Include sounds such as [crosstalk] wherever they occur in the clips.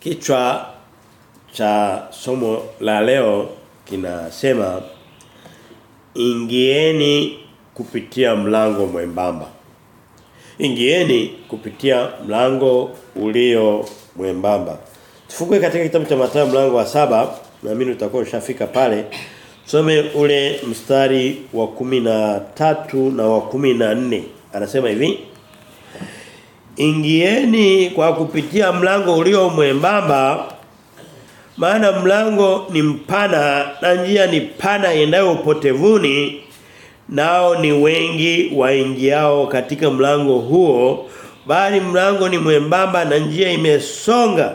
Kichwa cha somo la leo kinasema ingieni kupitia mlango mwembamba. Ingieni kupitia mlango ulio mwembamba. Tufungue katika kitabu cha Mathayo mlango wa saba naamini utakuwa ushafika pale. Tusome ule mstari wa kumi na tatu na wa kumi na nne Anasema hivi Ingieni kwa kupitia mlango ulio mwembamba maana mlango ni mpana na njia ni pana iendayo upotevuni nao ni wengi waingiao katika mlango huo bali mlango ni mwembamba na njia imesonga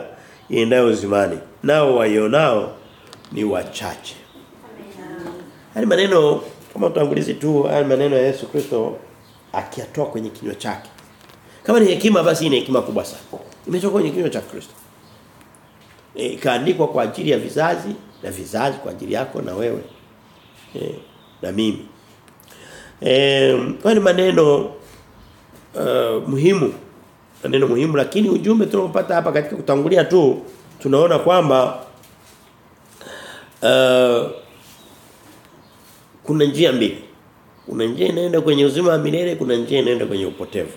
iendayo zimani nao waionao ni wachache. Hali maneno kama utangulizi tu haya maneno ya Yesu Kristo akiatoa kwenye kinywa chake kama ni hekima basi ni hekima kubwa sana. Imetoka kwenye kinywa cha Kristo. E, kaandikwa kwa ajili ya vizazi na vizazi kwa ajili yako na wewe. E, na mimi. Eh ni maneno uh, muhimu. Maneno muhimu lakini ujumbe tunaopata hapa katika kutangulia tu tunaona kwamba uh, kuna njia mbili. Kuna njia inaenda kwenye uzima wa milele, kuna njia inaenda kwenye upotevu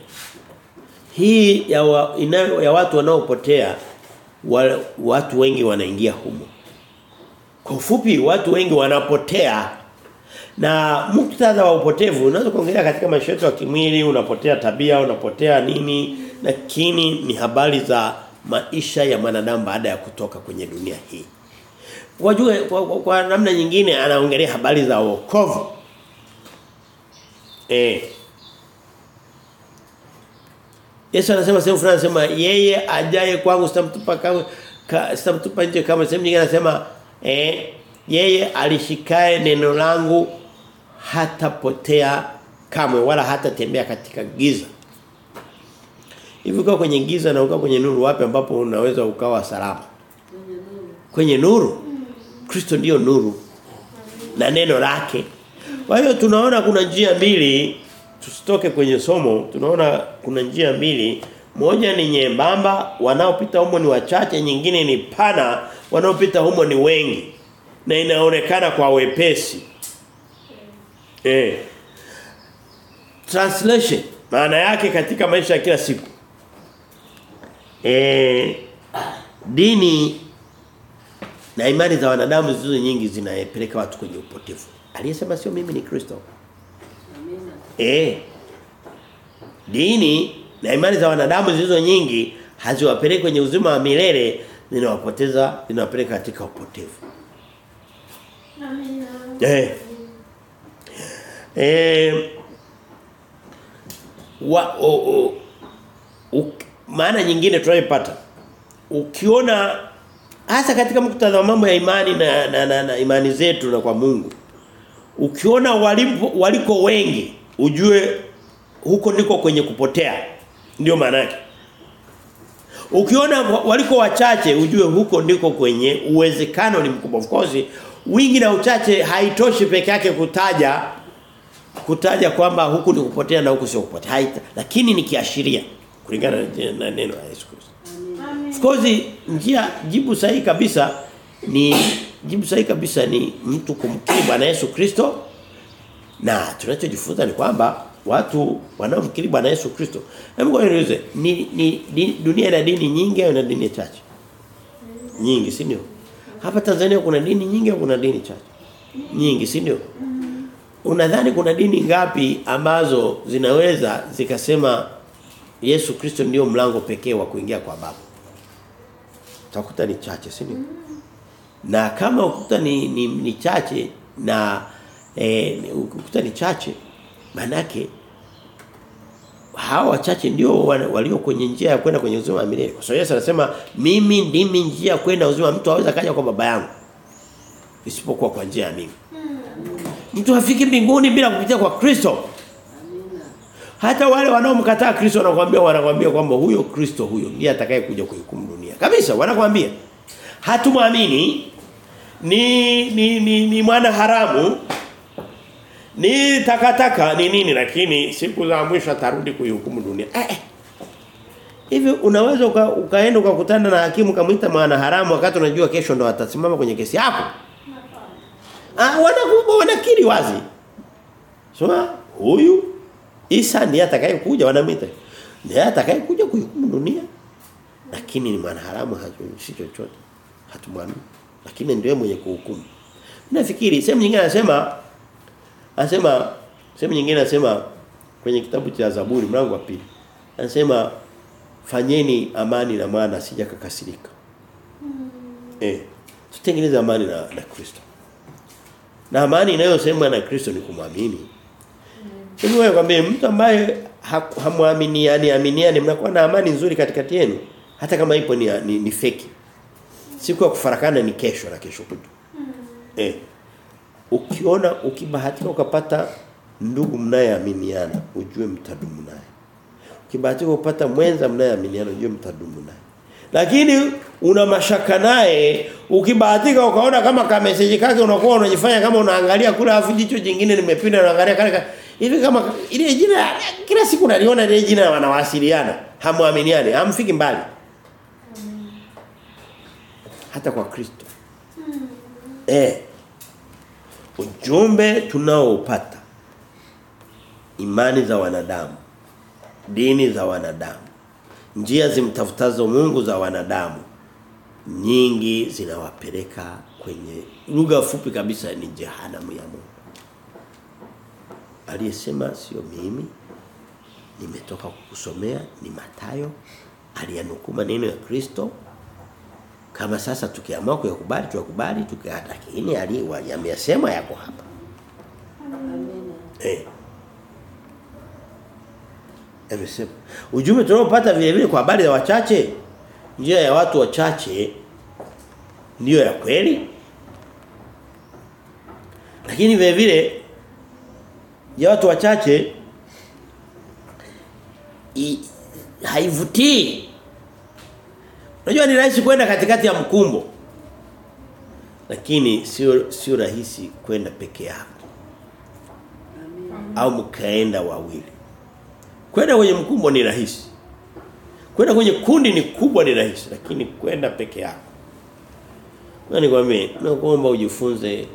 hii ya, wa, inayo, ya watu wanaopotea wa, watu wengi wanaingia humo. Kwa ufupi watu wengi wanapotea na muktadha wa upotevu unaweza kuongelea katika maisha yetu ya kimwili unapotea tabia unapotea nini lakini ni habari za maisha ya mwanadamu baada ya kutoka kwenye dunia hii. Wajue kwa, kwa, kwa namna nyingine anaongelea habari za wokovu. Eh Yesu anasema sehemu fulani anasema yeye ajaye kwangu sitamtupa kama ka, sitamtupa nje kama sehemu nyingine anasema eh yeye alishikae neno langu hatapotea kamwe wala hatatembea katika giza. Hivi ukawa kwenye giza na ukawa kwenye nuru wapi ambapo unaweza ukawa salama? Kwenye nuru. Kristo ndiyo nuru. Na neno lake. Kwa hiyo tunaona kuna njia mbili tusitoke kwenye somo tunaona kuna njia mbili. Moja ni nyembamba wanaopita humo ni wachache nyingine ni pana wanaopita humo ni wengi. Na inaonekana kwa wepesi. Eh. Translation maana yake katika maisha ya kila siku. Eh dini na imani za wanadamu zilizo nyingi zinapeleka watu kwenye upotevu. Aliyesema sio mimi ni Kristo Eh. Dini na imani za wanadamu zilizo nyingi haziwapeleki kwenye uzima wa milele zinawapoteza zinawapeleka katika upotevu. Amina. Eh. Eh wa o, o, u, maana nyingine tunayopata ukiona hasa katika muktadha wa mambo ya imani na, na, na, na imani zetu na kwa Mungu ukiona waliko wengi ujue huko ndiko kwenye kupotea. Ndio maana yake. Ukiona waliko wachache ujue huko ndiko kwenye uwezekano ni mkubwa. Of course wingi na uchache haitoshi peke yake kutaja kutaja kwamba huku ni kupotea na huku sio kupotea. Haita lakini ni kiashiria kulingana na neno la Yesu Kristo. Of course njia jibu sahihi kabisa ni jibu sahihi kabisa ni mtu kumkiri Bwana Yesu Kristo na tunachojifunza ni kwamba watu wanaomkiri Bwana Yesu Kristo. Hebu niulize, ni, ni, ni dunia ina dini nyingi au ina dini chache? Nyingi, si ndio? Hapa Tanzania kuna dini nyingi au kuna dini chache? Nyingi, si ndio? Unadhani kuna dini ngapi ambazo zinaweza zikasema Yesu Kristo ndio mlango pekee wa kuingia kwa Baba? Utakuta ni chache, si ndio? Na kama ukuta ni, ni, ni chache na eh ukuta ni chache manake hawa wachache ndio walio kwenye njia ya kwenda kwenye uzima wa milele. Kwa sababu Yesu anasema mimi ndimi njia kwenda uzima mtu aweza kaja kwa baba yangu isipokuwa kwa njia ya mimi. Mtu hafiki mbinguni bila kupitia kwa Kristo. Hata wale wanaomkataa Kristo wanakuambia wanakuambia kwamba huyo Kristo huyo ndiye atakaye kuja kuhukumu dunia. Kabisa wanakuambia hatumwamini ni ni ni, ni mwana haramu ni takataka ni nini lakini siku za mwisho atarudi kuihukumu dunia. Eh, eh. Hivi unaweza uka, ukaenda ukakutana na hakimu kamuita mwana haramu wakati unajua kesho ndo atasimama kwenye kesi yako? Ah wanakuwa wanakiri wazi. Sema huyu Isa ndiye atakayekuja wanamwita. Ndiye atakayekuja kuihukumu dunia. Lakini ni mwana haramu hajui chochote. Hatumwamini. Lakini ndiye mwenye kuhukumu. Nafikiri sehemu nyingine anasema anasema sehemu nyingine anasema kwenye kitabu cha Zaburi mlango wa pili. Anasema fanyeni amani na maana sija kakasirika. Mm. Eh, tutengeneze amani na na Kristo. Na amani inayosemwa na Kristo ni kumwamini. Hivi mm. wewe kwambie mtu ambaye hamwamini yani aminiani mnakuwa na amani nzuri katikati yenu hata kama ipo ni ni, ni feki. Siku ya kufarakana ni kesho na kesho kutu. Mm. Eh. Ukiona ukibahatika ukapata ndugu mnayeaminiana ujue mtadumu naye. Ukibahatika kupata mwenza mnayeaminiana ujue mtadumu naye. Lakini una mashaka naye ukibahatika ukaona kama ka message kake unakuwa unajifanya kama unaangalia kule afu jicho jingine limepinda unaangalia kale hivi kama ile jina kila siku naliona ile jina wanawasiliana hamuaminiani hamfiki mbali. Hata kwa Kristo. Eh ujumbe tunaoupata imani za wanadamu dini za wanadamu njia zimtafutazo Mungu za wanadamu nyingi zinawapeleka kwenye lugha fupi kabisa ni jehanamu ya Mungu. Aliyesema sio mimi nimetoka kukusomea ni Matayo aliyanukuu maneno ya Kristo kama sasa tukiamua kuyakubali tuyakubali tukikata lakini aliyamesema yako hapa. Amina. eh. Amesema. Ujumbe tunaopata vile vile kwa habari za wachache njia ya watu wachache ndio ya kweli. Lakini vile vile ya watu wachache i, haivutii unajua ni rahisi kwenda katikati ya mkumbo lakini sio sio rahisi kwenda peke yako. Au mkaenda wawili. Kwenda kwenye mkumbo ni rahisi. Kwenda kwenye kundi ni kubwa ni rahisi lakini kwenda peke yako. Na nikwambie nakuomba ujifunze.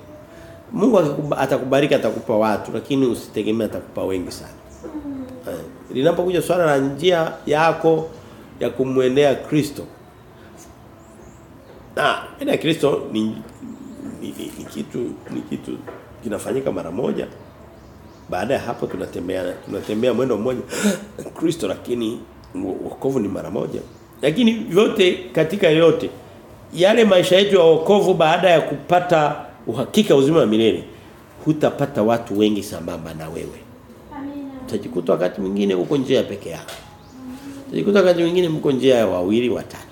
Mungu atakubariki atakupa watu lakini usitegemee atakupa wengi sana. Eh, linapokuja swala la njia yako ya kumwendea Kristo na ya Kristo ni, ni, ni, ni kitu ni kitu kinafanyika mara moja. Baada ya hapo tunatembea tunatembea mwendo mmoja. [gasps] Kristo lakini wo- wokovu ni mara moja. Lakini vyote katika yote yale maisha yetu ya wokovu baada ya kupata uhakika uzima wa milele hutapata watu wengi sambamba na wewe. Amina. utajikuta wakati mwingine uko njia ya peke yako. Utajikuta wakati mwingine mko njia ya wawili watatu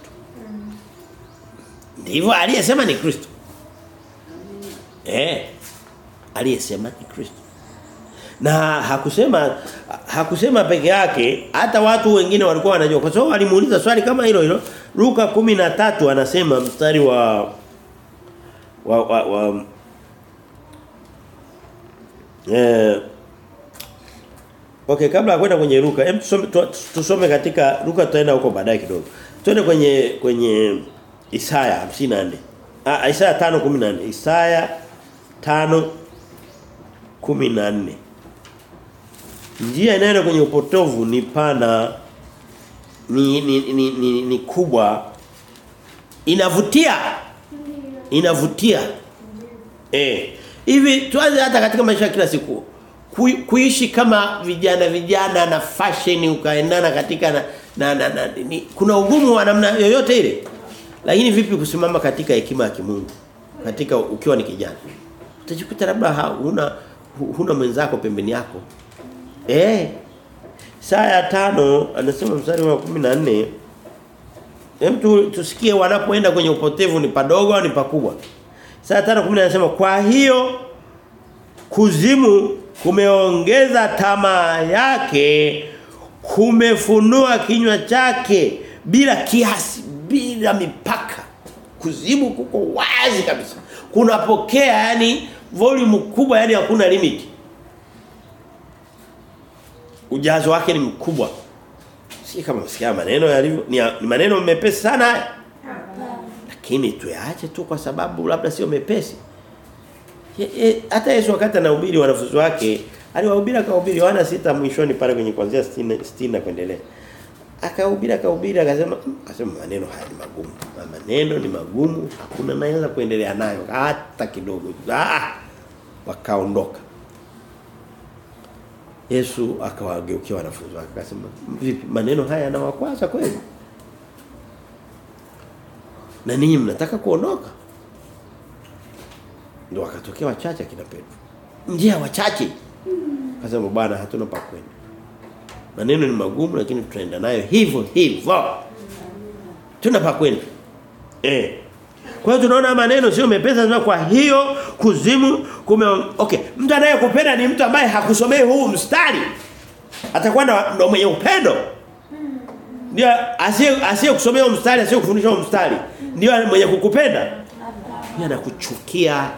ndivyo aliyesema ni Kristo. Eh aliyesema ni Kristo. Na hakusema hakusema peke yake hata watu wengine walikuwa wanajua kwa sababu alimuuliza swali kama hilo hilo. Luka 13 anasema mstari wa wa wa, wa eh Okay kabla ya kwenda kwenye Luka hem tusome tusome katika Luka tutaenda huko baadaye kidogo. Twende kwenye kwenye Isaya 54 ah Isaya 5:14 Isaya 5:14 Njia inayoenda kwenye upotovu ni pana ni ni ni, ni, ni kubwa. Inavutia. Inavutia. Eh. Hivi tuanze hata katika maisha kila siku. Kui, kuishi kama vijana vijana na fashion ukaendana katika na, na, na, na ni, kuna ugumu wa namna yoyote ile lakini vipi kusimama katika hekima ya kimungu? Katika ukiwa ni kijana. Utajikuta labda huna huna mwenzako pembeni yako. Eh saa ya tano anasema mstari wa 14 Hem tu, tusikie wanapoenda kwenye upotevu ni padogo au ni pakubwa. Saa 5:10 anasema kwa hiyo kuzimu kumeongeza tamaa yake kumefunua kinywa chake bila kiasi bila mipaka. Kuzimu kuko wazi kabisa. Kunapokea yani volume kubwa yani hakuna limit. Ujazo wake ni mkubwa. Si kama msikia maneno yalivyo ni, maneno mepesi sana. Lakini tuyaache tu kwa sababu labda sio mepesi. Hata Yesu wakati anahubiri wanafunzi wake aliwahubiri akahubiri Yohana sita mwishoni pale kwenye kuanzia 60 60 na kuendelea. Akahubiri akahubiri akasema "Mm," akasema maneno haya ni magumu. Maneno ni magumu hakuna naweza kuendelea nayo hata kidogo. Ah! Wakaondoka. Yesu akawageukia wanafunzi wake akasema vipi maneno haya yanawakwaza kweli? Na ninyi mnataka kuondoka? Ndio akatokea wachache kina Petro. Njia wachache. Akasema bwana hatuna pa kwenda. Maneno ni magumu lakini tutaenda nayo hivyo hivyo. Tuna pa kwenda. Eh. Kwa hiyo tunaona maneno sio mepesa sana kwa hiyo kuzimu kume okay. Mtu anayekupenda ni mtu ambaye hakusomei huu mstari. Atakuwa na- ndo mwenye upendo. Ndio asiye asiye kusomea huu mstari asiye kufundisha huu mstari. Ndio mwenye kukupenda. Pia anakuchukia.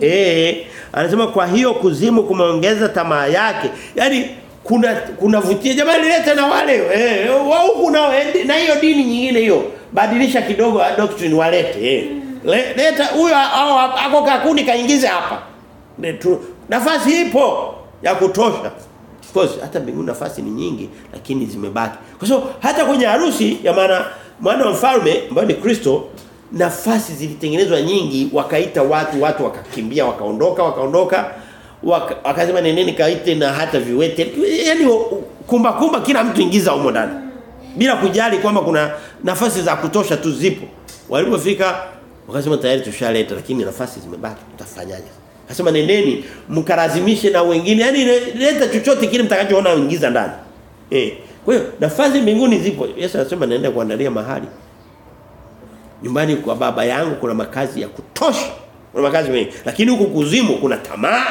Eh. Anasema kwa hiyo kuzimu kumeongeza tamaa yake. Yani kuna kuna vutia jamani leta na wale eh wao kuna na hiyo dini nyingine hiyo. Badilisha kidogo doctrine walete eh. Le- leta huyo au ako kakuni kaingize hapa. Nafasi ipo ya kutosha. Of course hata mbinguni nafasi ni nyingi lakini zimebaki. Kwa sababu hata kwenye harusi ya maana mwana wa mfalme ambaye ni Kristo nafasi zilitengenezwa nyingi wakaita watu watu wakakimbia wakaondoka wakaondoka. waka, wakasema nendeni kaite na hata viwete yani kumba kumba kila mtu ingiza humo ndani bila kujali kwamba kuna nafasi za kutosha tu zipo walipofika wakasema tayari tushaleta lakini nafasi zimebaki tutafanyaje Akasema nendeni mkarazimishe na wengine. yani leta chochote kile mtakachoona ingiza ndani. Eh. Kwa hiyo nafasi mbinguni zipo. Yesu anasema naenda kuandalia mahali. Nyumbani kwa baba yangu kuna makazi ya kutosha. Kuna makazi mengi. Lakini huku kuzimu kuna tamaa.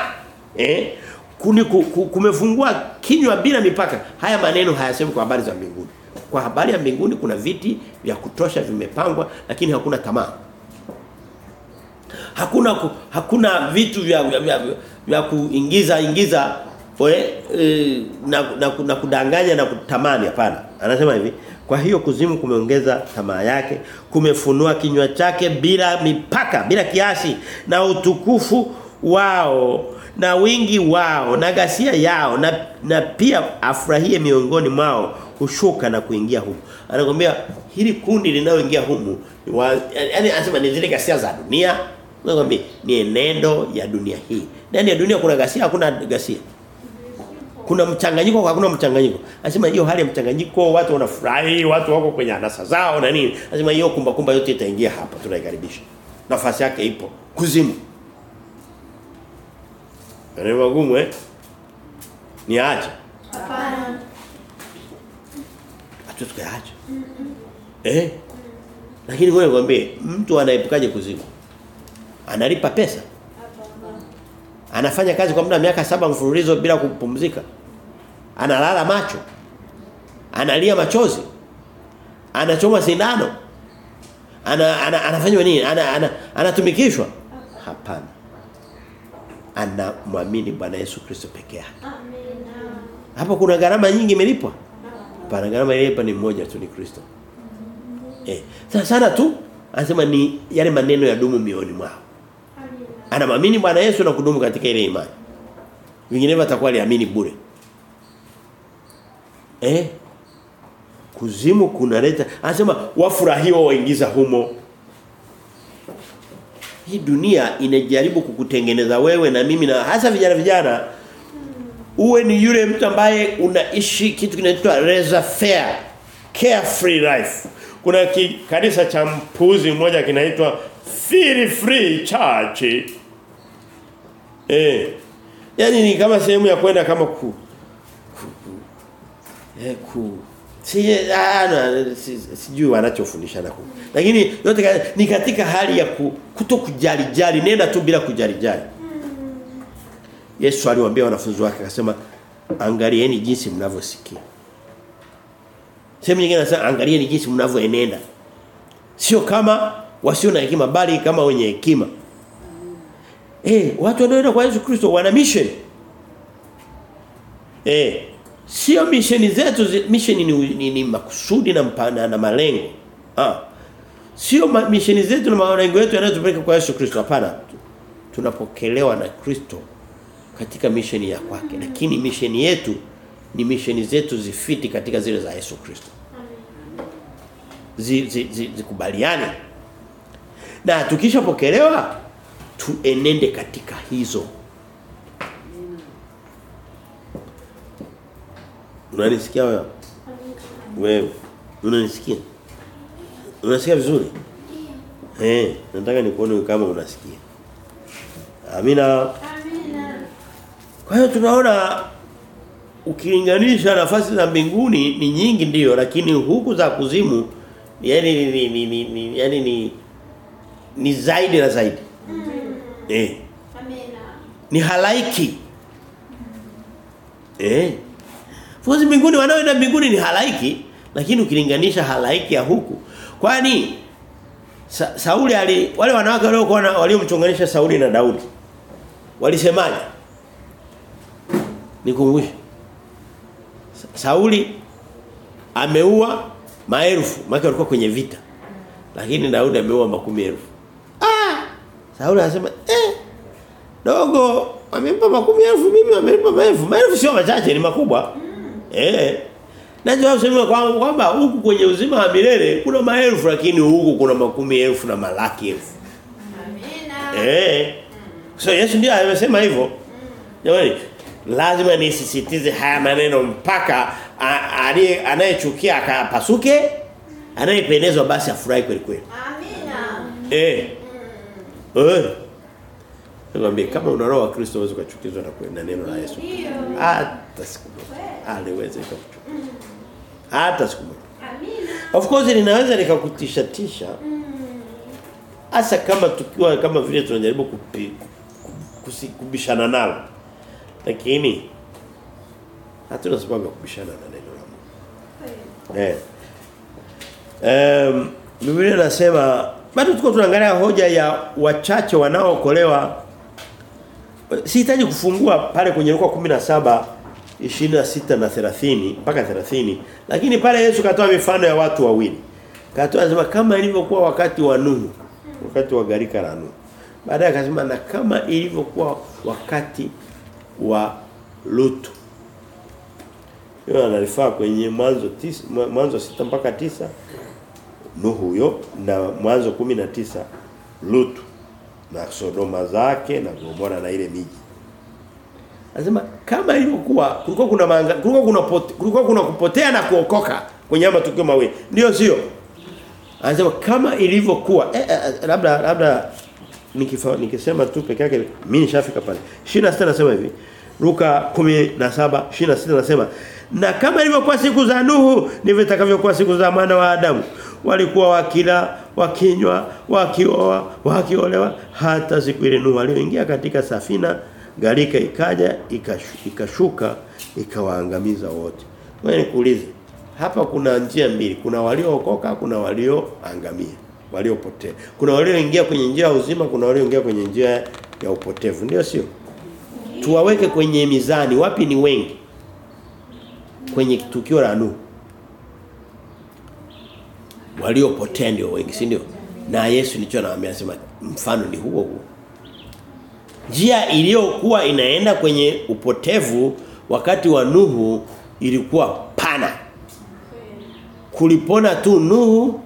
Eh? Kuni ku, ku, kumefungua kinywa bila mipaka. Haya maneno hayasemi kwa habari za mbinguni. Kwa habari ya mbinguni kuna viti vya kutosha vimepangwa lakini hakuna tamaa hakuna ku, hakuna vitu vya vya, vya, vya kuingiza ingiza we, e, na, na, na kudanganya na kutamani hapana anasema hivi kwa hiyo kuzimu kumeongeza tamaa yake kumefunua kinywa chake bila mipaka bila kiasi na utukufu wao na wingi wao na ghasia yao na, na pia afurahie miongoni mwao hushuka na kuingia huko. anakuambia hili kundi linaloingia humu yaani anasema ni zile ghasia za dunia Anakuambia ni enendo ya dunia hii. Ndani ya dunia kuna ghasia hakuna ghasia. Kuna mchanganyiko hakuna mchanganyiko. Anasema hiyo hali ya mchanganyiko watu wanafurahi, watu wako kwenye anasa zao na nini. Anasema hiyo kumba kumba yote itaingia hapa tunaikaribisha. Nafasi yake ipo kuzimu. Ni magumu eh? Ni acha. Hapana. Mm -hmm. Eh? Lakini wewe nikwambie mtu anaepukaje kuzimu? Analipa pesa? Hapana. Anafanya kazi kwa muda wa miaka saba mfululizo bila kupumzika. Analala macho. Analia machozi. Anachoma sindano. Ana, ana anafanywa nini? Ana, ana anatumikishwa? Hapana. Anamwamini Bwana Yesu Kristo peke yake. Amina. Hapo kuna gharama nyingi imelipwa? Pana gharama iliyolipa ni mmoja tu ni Kristo. Eh, sana sana tu anasema ni yale maneno ya dumu mioni mwao. ana Anamwamini Bwana Yesu na kudumu katika ile imani. Vinginevyo atakuwa aliamini bure. Eh? Kuzimu kunaleta anasema wafurahiwa waingiza humo. Hii dunia inajaribu kukutengeneza wewe na mimi na hasa vijana vijana uwe ni yule mtu ambaye unaishi kitu kinaitwa laissez-faire carefree life. Kuna kanisa cha mpuzi mmoja kinaitwa Feel Free Church. Eh. yani ni kama sehemu ya kwenda kama ku, ku, ku eh ku si ana si, sijui wanachofundishana huko. Lakini yote ni katika hali ya kutokujali jali nenda tu bila kujali jali. Yesu aliwaambia wanafunzi wake akasema angalieni jinsi mnavyosikia. Sehemu nyingine anasema angalieni jinsi mnavyoenenda. Sio kama wasio na hekima bali kama wenye hekima. Eh, watu wanaoenda kwa Yesu Kristo wana mission. Eh, Sio misheni zetu misheni ni, ni, ni makusudi na mpana na malengo. Ah. Sio ma, misheni zetu na malengo yetu yanayotupeleka kwa Yesu Kristo hapana. Tunapokelewa na Kristo katika misheni ya kwake. Lakini misheni yetu ni misheni zetu zifiti katika zile za Yesu Kristo. Zikubaliane. Zi, zi, zi, zikubaliane. Na tukishapokelewa tuenende katika hizo. Unanisikia wewe? Wewe unanisikia? Unasikia vizuri? Eh, nataka nikuone kama unasikia. Amina. Amina. Kwa hiyo tunaona ukilinganisha nafasi za mbinguni ni nyingi ndiyo lakini huku za kuzimu yani ni, ni, ni, ni, ni yani ni ni zaidi na zaidi. Eh, Amina. ni halaiki. Eh. Fuzi mbinguni wanaoenda mbinguni ni halaiki lakini ukilinganisha halaiki ya huku. Kwani Sa, Sauli ali wale wanawake waliokuwa waliomchonganisha Sauli na Daudi walisemaje? Nikumbushe. Sa- Sauli ameua maelfu, maana walikuwa kwenye vita. Lakini Daudi ameua makumi elfu. Ah! Sauli anasema, "Eh, dogo amempa makumi elfu mimi amempa maelfu. Maelfu sio machache ni makubwa." Eh. Najua useme kwamba kwamba huku kwenye uzima wa milele kuna maelfu lakini huku kuna makumi elfu na malaki elfu. Amina. Eh. So Yesu ndiye amesema hivyo. Jamani, lazima nisisitize haya maneno mpaka aliye anayechukia akapasuke, anayependezwa basi afurahi kweli kweli. Amina. Eh. Eh. Nikwambie kama una roho wa Kristo unaweza kuchukizwa na kwenda neno la Yesu. Hata siku moja. Aliweza kukuchukiza. Hata siku moja. Amina. Of course linaweza likakutisha tisha. Hasa kama tukiwa kama vile tunajaribu kubishana nalo. Lakini hatuna sababu ya kubishana na neno la Mungu. Eh. Um, Biblia inasema bado tuko tunaangalia hoja ya wachache wanaookolewa. Sihitaji kufungua pale kwenye Luka 17 26 na 30 mpaka 30 lakini pale Yesu katoa mifano ya watu wawili. Katoa sema kama ilivyokuwa wakati wa Nuhu, wakati wa garika la Nuhu. Baadaye akasema na kama ilivyokuwa wakati wa Lutu. Hiyo analifaa kwenye mwanzo tisa, mwanzo sita mpaka tisa Nuhu huyo na mwanzo 19 Lutu na Sodoma zake na Gomora na ile miji. Anasema kama ilivyokuwa kulikuwa kuna manga, kulikuwa kuna pote, kulikuwa kuna kupotea na kuokoka kwenye matukio mawili. Ndio sio? Anasema kama ilivyokuwa eh, eh, labda labda nikifa, nikisema tu peke yake mimi nishafika pale. 26 nasema hivi. Luka 17 26 nasema na kama ilivyokuwa siku za Nuhu ndivyo itakavyokuwa siku za mwana wa Adamu walikuwa wakila wakinywa wakioa wakiolewa. Hata siku ile Nuhu alioingia katika safina galika ikaja ikashuka ikawaangamiza wote. Wewe nikuulize hapa kuna njia mbili. Kuna waliookoka kuna walioangamia waliopotea. Kuna walioingia kwenye njia ya uzima kuna walioingia kwenye njia ya upotevu. Ndio sio? Tuwaweke kwenye mizani. Wapi ni wengi? Kwenye tukio la Nuhu waliopotea ndio wengi si ndio? Na Yesu nilicho anawaambia sema mfano ni huo huo. Njia iliyokuwa inaenda kwenye upotevu wakati wa Nuhu ilikuwa pana. Kulipona tu Nuhu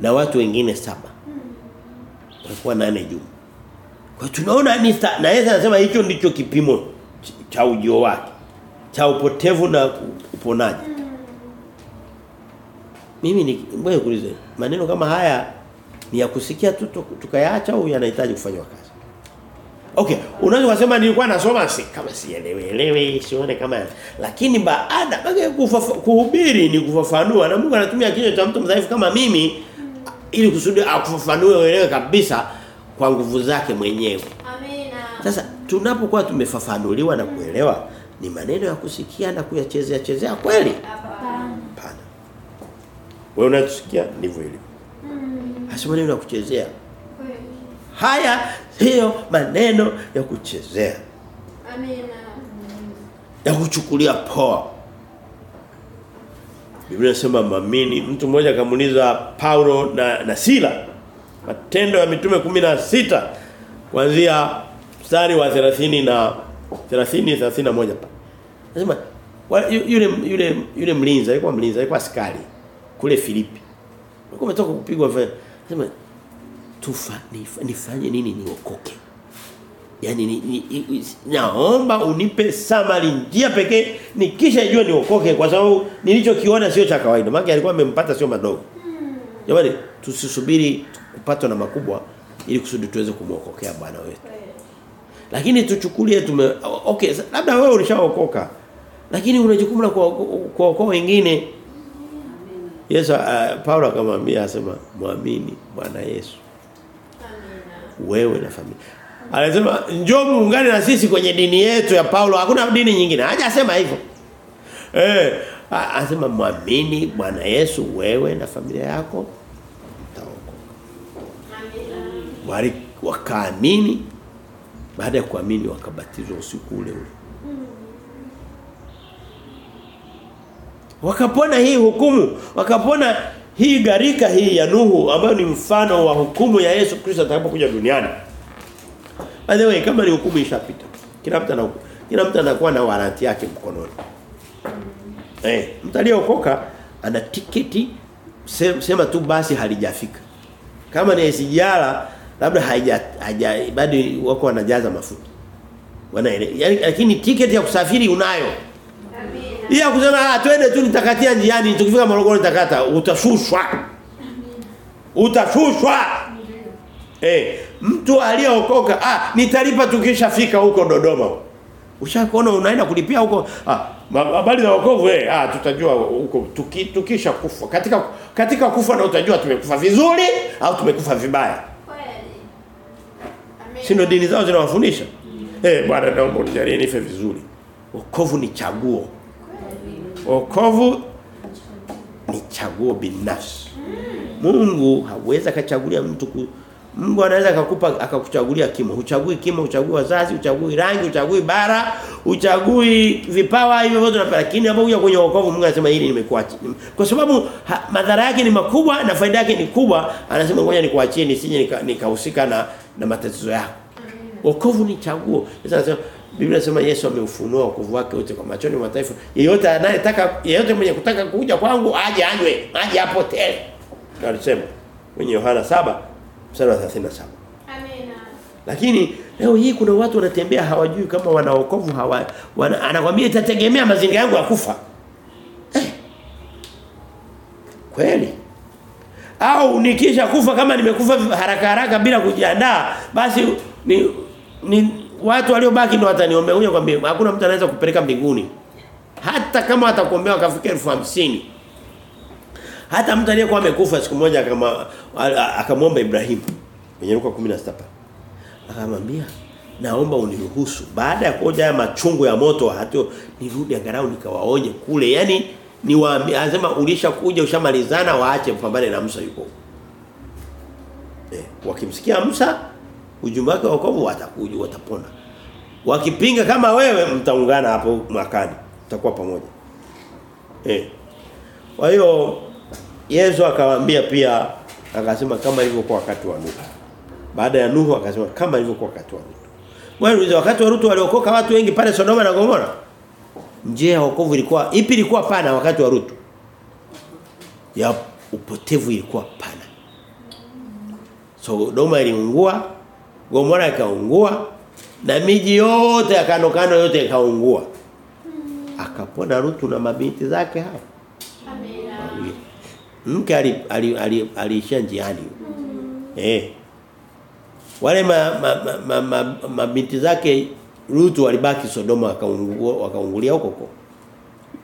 na watu wengine saba. Walikuwa nane juu. Kwa tunaona ni na Yesu anasema hicho ndicho kipimo cha ujio wake cha upotevu na uponaji mimi ni wewe kuulize maneno kama haya ni ya kusikia tu tukayaacha au yanahitaji kufanywa kazi Okay, unaweza kusema nilikuwa nasoma si kama sielewi elewi sione kama lakini baada bage kuhubiri ni kufafanua na Mungu anatumia kinywa cha mtu mdhaifu kama mimi ili kusudi akufafanue uelewe kabisa kwa nguvu zake mwenyewe. Amina. Sasa tunapokuwa tumefafanuliwa na kuelewa ni maneno ya kusikia na kuyachezea chezea kweli? Hapana. Wewe unatusikia ndivyo ilivyo. Hasa maneno ya kuchezea. Haya hiyo maneno ya kuchezea. Amina. Ya kuchukulia poa. Biblia inasema mamini. Mtu mmoja akamuuliza Paulo na, na Sila. Matendo ya Mitume 16 kuanzia mstari wa 30 na 30 31 pa. Anasema yule yule yule mlinzi alikuwa mlinzi alikuwa askari kule Filipi. Ulikuwa umetoka kupigwa vile. Anasema tufa nifanye nini niokoke? Yaani ni, ni, ni, naomba unipe samari njia pekee nikisha jua niokoke kwa sababu nilichokiona sio cha kawaida. Maana alikuwa amempata sio madogo. Jamani tusisubiri kupatwa na makubwa ili kusudi tuweze kumwokokea Bwana wetu. Lakini tuchukulie tume okay labda wewe ulishaokoka. Lakini una jukumu la kuokoa wengine. Yesu uh, Paulo akamwambia asema muamini Bwana Yesu Amina. wewe na familia. Anasema njoo muungane na sisi kwenye dini yetu ya Paulo. Hakuna dini nyingine. Hajasema hivyo. Eh, anasema muamini Bwana Yesu wewe na familia yako utaokoka. Amina. Wakaamini baada ya kuamini wakabatizwa usiku ule ule. Wakapona hii hukumu, wakapona hii garika hii ya Nuhu ambayo ni mfano wa hukumu ya Yesu Kristo atakapokuja duniani. By the way, kama ni hukumu ishapita. Kila mtu anaku kila mtu anakuwa na waranti yake mkononi. Eh, mtu aliyeokoka ana tiketi se- sema tu basi halijafika. Kama ni sijala labda haija haja bado wako wanajaza mafuta. Wanaele. Yaani lakini tiketi ya kusafiri unayo. Amina. Hii ya kusema ah twende tu nitakatia njiani tukifika Morogoro nitakata utashushwa. Utashushwa. Eh, mtu aliyeokoka ah nitalipa tukishafika huko Dodoma. Ushakuona unaenda kulipia huko ah habari za wokovu eh ah tutajua huko tuki, tukisha kufa. Katika katika kufa na utajua tumekufa vizuri au tumekufa vibaya. Kweli. Amina. Dini zao zinawafundisha? Eh bwana naomba unijalie nife vizuri. Wokovu ni chaguo. Wokovu ni chaguo binafsi. Mungu hawezi akachagulia mtu ku, Mungu anaweza akakupa akakuchagulia kimo. Uchagui kimo, uchagui wazazi, uchagui rangi, uchagui bara, uchagui vipawa hivyo vyote na lakini hapo huja kwenye wokovu Mungu anasema hili nimekuachi. Kwa sababu ha, madhara yake ni makubwa na faida yake ni kubwa, anasema ngoja nikuachie nisije nika- nikahusika na na matatizo yako. Wokovu ni chaguo. Sasa anasema Biblia inasema Yesu ameufunua wokovu wake wote kwa machoni mwa taifa. Yeyote anayetaka yeyote mwenye kutaka kuja kwangu aje anywe, aje apotee. Alisema kwenye Yohana 7 mstari wa 37. Amina. Lakini leo hii kuna watu wanatembea hawajui kama wana wokovu hawa wana, anakwambia itategemea mazingira yangu ya kufa. Eh. Kweli. Au nikisha kufa kama nimekufa haraka haraka bila kujiandaa basi ni, ni watu waliobaki ndio wataniombea huyo kwambie hakuna mtu anaweza kupeleka mbinguni. Hata kama atakuombea elfu hamsini hata mtu aliyekuwa amekufa siku moja kama akamwomba Ibrahim kwenye Luka 16 hapa Akamwambia naomba uniruhusu baada ya kuoja machungu ya moto hato nirudi angalau nikawaonye kule. Yaani niwaambie anasema ulishakuja ushamalizana waache mpambane na Musa yuko. Eh, wakimsikia Musa ujumbe wake wa wokovu watakuja watapona. Wakipinga kama wewe mtaungana hapo mwakani. Mtakuwa pamoja. Eh. Kwa hiyo Yesu akawaambia pia akasema kama ilivyokuwa wakati wa Nuhu. Baada ya Nuhu akasema kama ilivyokuwa wakati wa Nuhu. Wewe wakati wa Rutu waliokoka watu wengi pale Sodoma na Gomora. Njia ya wokovu ilikuwa ipi ilikuwa pana wakati wa Rutu? Ya upotevu ilikuwa pana. Sodoma iliungua, Gomora ikaungua na miji yote ya kando kando yote ikaungua. Akapona Rutu na mabinti zake hao. Amina. Mke aliishia ali, ali, ali njiani. Eh. Wale ma, ma, ma, ma, ma, mabinti zake Rutu walibaki Sodoma wakaungua wakaungulia huko huko.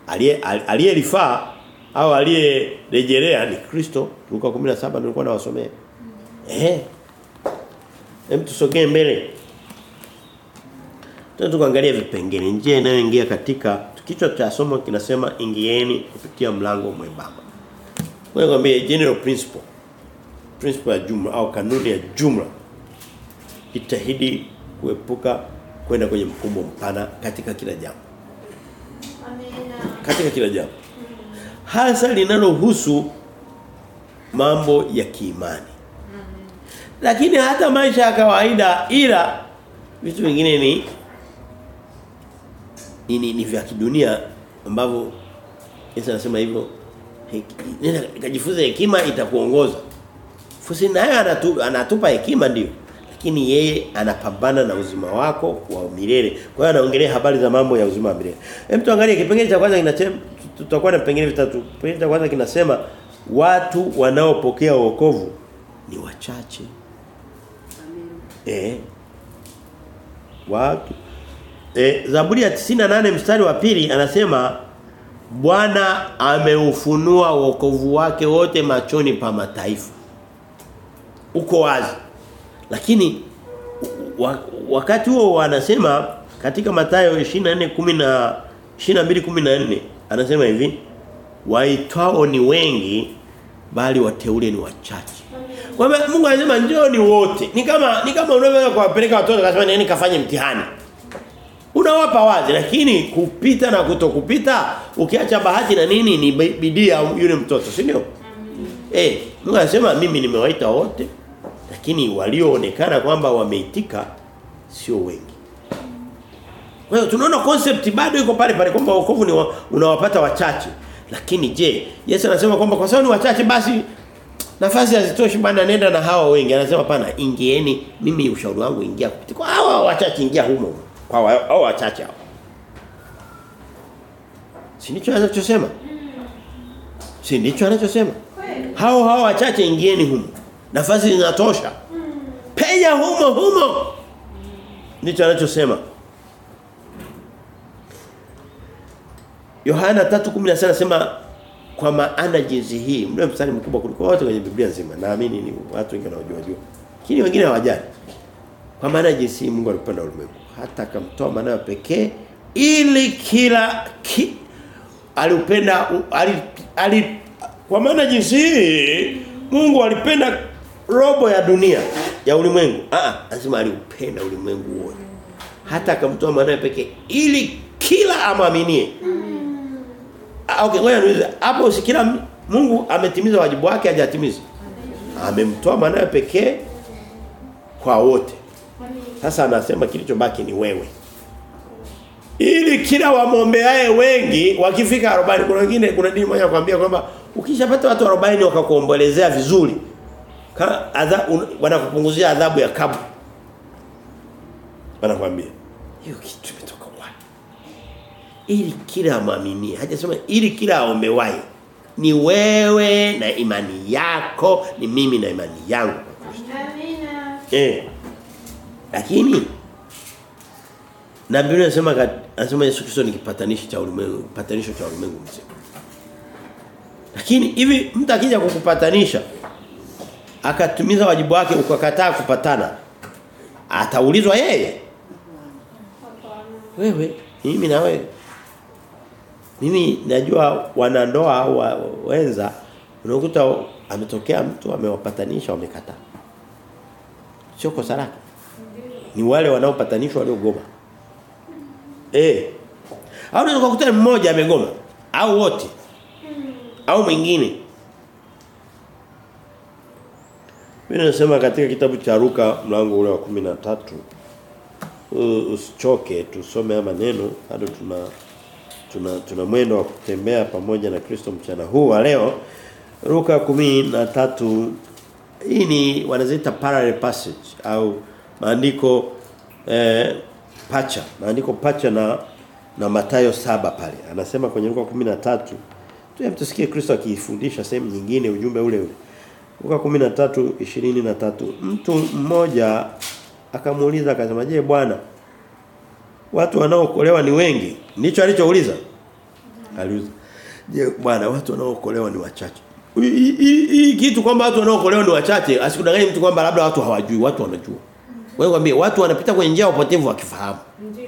Aliye aliyelifaa au aliyerejelea ni Kristo. Luka 17 nilikuwa nawasomea. Eh. Hem tusogee mbele. Tunataka kuangalia vipengele njia inayoingia katika kichwa cha somo kinasema ingieni kupitia mlango mwembamba. Wewe ngambie general principle. Principle ya jumla au kanuni ya jumla. itahidi kuepuka kwenda kwenye mkumbo mpana katika kila jambo. Amina. Katika kila jambo. hasa linalohusu mambo ya kiimani. Lakini hata maisha ya kawaida ila vitu vingine ni ni, ni, ni vya kidunia ambavyo Yesu anasema hivyo nenda hekima itakuongoza. Fusi naye anatu, anatupa hekima ndio. Lakini yeye anapambana na uzima wako wa milele. Kwa hiyo anaongelea habari za mambo ya uzima wa milele. Hem tuangalie kipengele cha kwanza kinasema tutakuwa na vipengele vitatu. Kipengele cha kwanza kinasema watu wanaopokea wokovu ni wachache. Eh. Watu eh, Zaburi ya 98 mstari wa pili anasema Bwana ameufunua wokovu wake wote machoni pa mataifa. Uko wazi. Lakini wakati huo wanasema katika Mathayo 24:10 na 22:14 anasema hivi waitwao ni wengi bali wateule ni wachache. Hivyo Mungu anasema njooni wote. Ni kama ni kama unaweza kuwapeleka watoto akasema nini kafanye mtihani. Unawapa wazi lakini kupita na kutokupita ukiacha bahati na nini ni bidii yule mtoto, si ndio? Eh, Mungu anasema mimi nimewaita wote lakini walioonekana kwamba wameitika sio wengi. Kwa hiyo tunaona concept bado iko pale pale kwamba wokovu ni wa, unawapata wachache. Lakini je, Yesu anasema kwamba kwa sababu ni wachache basi nafasi hazitoshi bana nenda na hawa wengi. Anasema pana ingieni mimi ushauri wangu ingia kupitia kwa hawa wachache ingia humo. Kwa hawa wachache hao. Si ndicho anachosema? Si anachosema? Hao hao wachache ingieni humo. Nafasi zinatosha. Penya humo humo. Ndicho anachosema. Yohana 3:16 anasema kwa maana jinsi hii mle mstari mkubwa kuliko wote kwenye Biblia nzima naamini ni watu wengi wanaojua jua. Lakini wengine hawajali. Kwa maana jinsi hii Mungu alipenda ulimwengu. Hata akamtoa mwanawe pekee ili kila ki, alipenda ali, kwa maana jinsi hii Mungu alipenda robo ya dunia ya ulimwengu. Ah ah, anasema aliupenda ulimwengu wote. Hata akamtoa mwanawe pekee ili kila amwaminie Okay, ngoja niulize. Hapo si kila Mungu ametimiza wajibu wake hajatimiza? Amemtoa mwanawe pekee kwa wote. Sasa anasema kilichobaki ni wewe. Ili kila wamombeaye wengi wakifika 40 kuna wengine kuna dini moja kwambia kwamba ukishapata watu 40 wakakuombolezea vizuri adha, wanakupunguzia adhabu ya kaburi. Wanakuambia hiyo kitu? Ili kila amwaminie. Hajasema ili kila aombewaye. Ni wewe na imani yako, ni mimi na imani yangu. Amina. Eh. Lakini na Biblia inasema kat- anasema Yesu Kristo ni kipatanishi cha ulimwengu, patanisho cha ulimwengu mzima. Lakini hivi mtu akija kukupatanisha akatumiza wajibu wake ukakataa kupatana ataulizwa yeye wewe mimi na wewe mimi najua wanandoa au wa- wenza unakuta ametokea mtu amewapatanisha wamekata. sio kosa lake. Ni wale wanaopatanishwa waliogoma. Eh au unaweza kukuta mmoja amegoma au wote au mwingine. Mimi nasema katika kitabu cha Luka mlango ule wa 13 uh, usichoke tusome haya maneno bado tuna tuna tuna mwendo wa kutembea pamoja na Kristo mchana huu wa leo. Luka 13 hii ni wanaziita parallel passage au maandiko eh, pacha. Maandiko pacha na na Mathayo saba pale. Anasema kwenye Luka 13 tu tusikie Kristo akifundisha sehemu nyingine ujumbe ule ule. Luka 13:23 mtu mmoja akamuuliza akasema je bwana watu wanaokolewa ni wengi. Nicho alichouliza? Aliuliza. Je bwana watu wanaookolewa ni wachache? Hii- kitu kwamba watu wanaokolewa ni wachache asikudanganye mtu kwamba labda watu hawajui watu wanajua. Wewe kwambie watu wanapita kwenye njia ya upotevu wakifahamu. Ndio.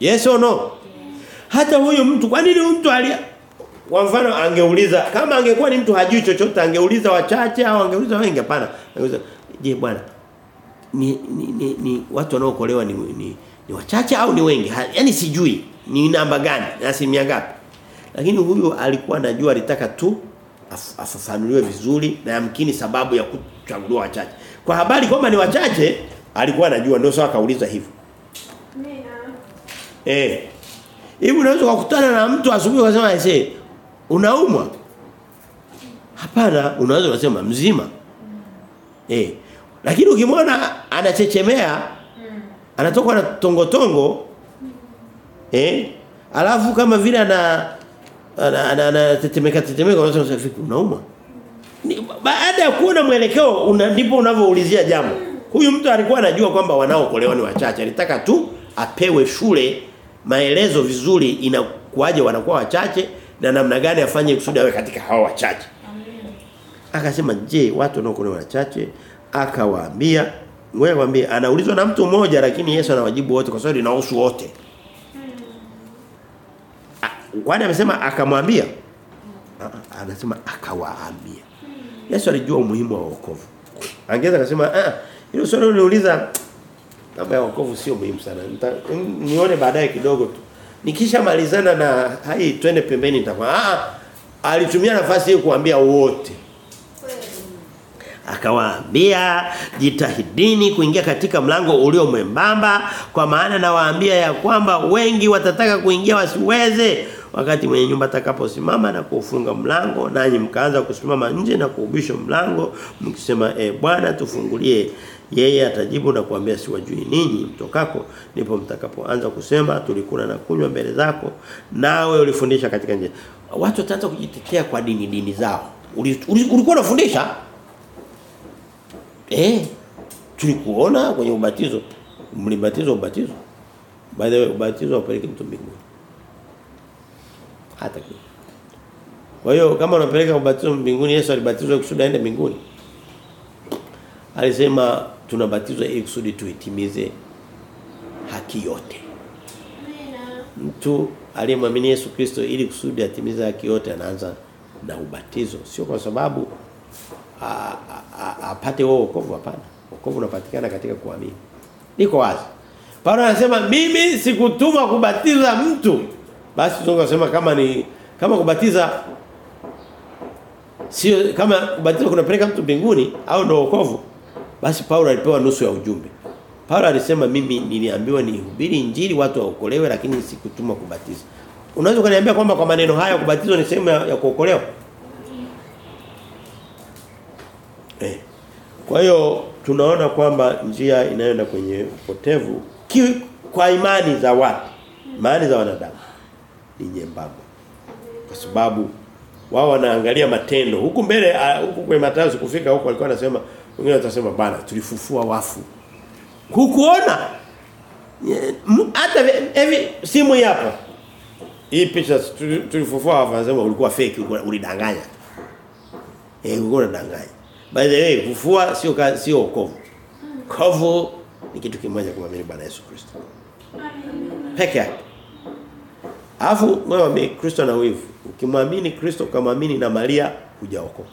yes or no? Hata huyu mtu kwa nini mtu alia? Kwa mfano angeuliza kama angekuwa ni mtu hajui chochote angeuliza wachache au angeuliza wengi? Hapana. Angeuliza je bwana ni, ni, ni, ni watu wanaokolewa ni, ni ni wachache au ni wengi yaani sijui ni namba gani ni asilimia ngapi Lakini huyu alikuwa anajua alitaka tu afafanuliwe vizuri na yamkini sababu ya kuchaguliwa wachache. Kwa habari kwamba ni wachache alikuwa anajua ndio sawa akauliza hivyo. Eh. Hivi unaweza kukutana na mtu asubuhi akasema aise unaumwa? Hapana, unaweza kusema mzima. Eh. Lakini ukimwona anachechemea anatoka na tongotongo eh? Alafu kama vile ana ana ana- anatetemeka tetemeka unasema "Sasa vipi unauma baada ya kuona mwelekeo una, ndipo unavyoulizia jambo. Huyu mtu alikuwa anajua kwamba wanaokolewa ni wachache. Alitaka tu apewe shule maelezo vizuri inakuaje wanakuwa wachache na namna gani afanye kusudi awe katika hao wachache. Akasema je watu wanaokolewa wachache? Akawaambia ngoja kwambie anaulizwa na mtu mmoja lakini Yesu anawajibu wote kwa sababu linahusu wote. Kwani amesema akamwambia? Anasema akawaambia. Yesu alijua umuhimu wa wokovu. Angeza akasema ah hilo swali uniuliza mambo ya wokovu sio muhimu sana. Nita, nione baadaye kidogo tu. Nikishamalizana na hai twende pembeni nitakuwa ah alitumia nafasi hii kuambia wote akawaambia jitahidini kuingia katika mlango ulio mwembamba kwa maana nawaambia ya kwamba wengi watataka kuingia wasiweze. Wakati mwenye nyumba atakaposimama na kufunga mlango nanyi mkaanza kusimama nje na kuubisha mlango mkisema e bwana tufungulie. Yeye atajibu na kuambia siwajui ninyi mtokako. Ndipo mtakapoanza kusema tulikula na kunywa mbele zako nawe ulifundisha katika nje watu wataanza kujitetea kwa dini dini zao. Uli- uli- ulikuwa unafundisha Eh. Tulikuona kwenye ubatizo. mlibatizo ubatizo. By the way, ubatizo upeleke mtu mbinguni. Hata kidogo. Kwa hiyo kama unapeleka ubatizo mbinguni Yesu alibatizwa kusudi aende mbinguni. Alisema tunabatizwa ili kusudi tuitimize haki yote. mtu aliyemwamini Yesu Kristo ili kusudi atimize haki yote anaanza na ubatizo. Sio kwa sababu apate wao wokovu hapana. Wokovu unapatikana katika kuamini. Niko wazi. Paulo anasema mimi sikutuma kubatiza mtu. Basi tunaweza kusema kama ni kama kubatiza sio kama kubatiza kunapeleka mtu mbinguni au ndio wokovu. Basi Paulo alipewa nusu ya ujumbe. Paulo alisema mimi niliambiwa nihubiri injili watu waokolewe lakini sikutuma kubatiza. Unaweza kuniambia kwamba kwa maneno haya kubatizwa ni sehemu ya, ya kuokolewa? Eh. Kwa hiyo tunaona kwamba njia inayoenda kwenye upotevu kwa imani za watu, imani za wanadamu ni nyembamba. Kwa sababu wao wanaangalia matendo. Huku mbele ah, huku kwenye Mathayo kufika huko walikuwa wanasema wengine watasema bana tulifufua wafu. Hukuona? Hata hivi simu yapo. Hii picha tulifufua wafu anasema ulikuwa fake ulidanganya. Eh ulikuwa unadanganya. By the way, kufua sio sio wokovu. Kovu ni kitu kimoja kumwamini Bwana Yesu Kristo. Peke yake. Alafu wewe ni Kristo na wivu. Ukimwamini Kristo ukamwamini na Maria hujaokoka.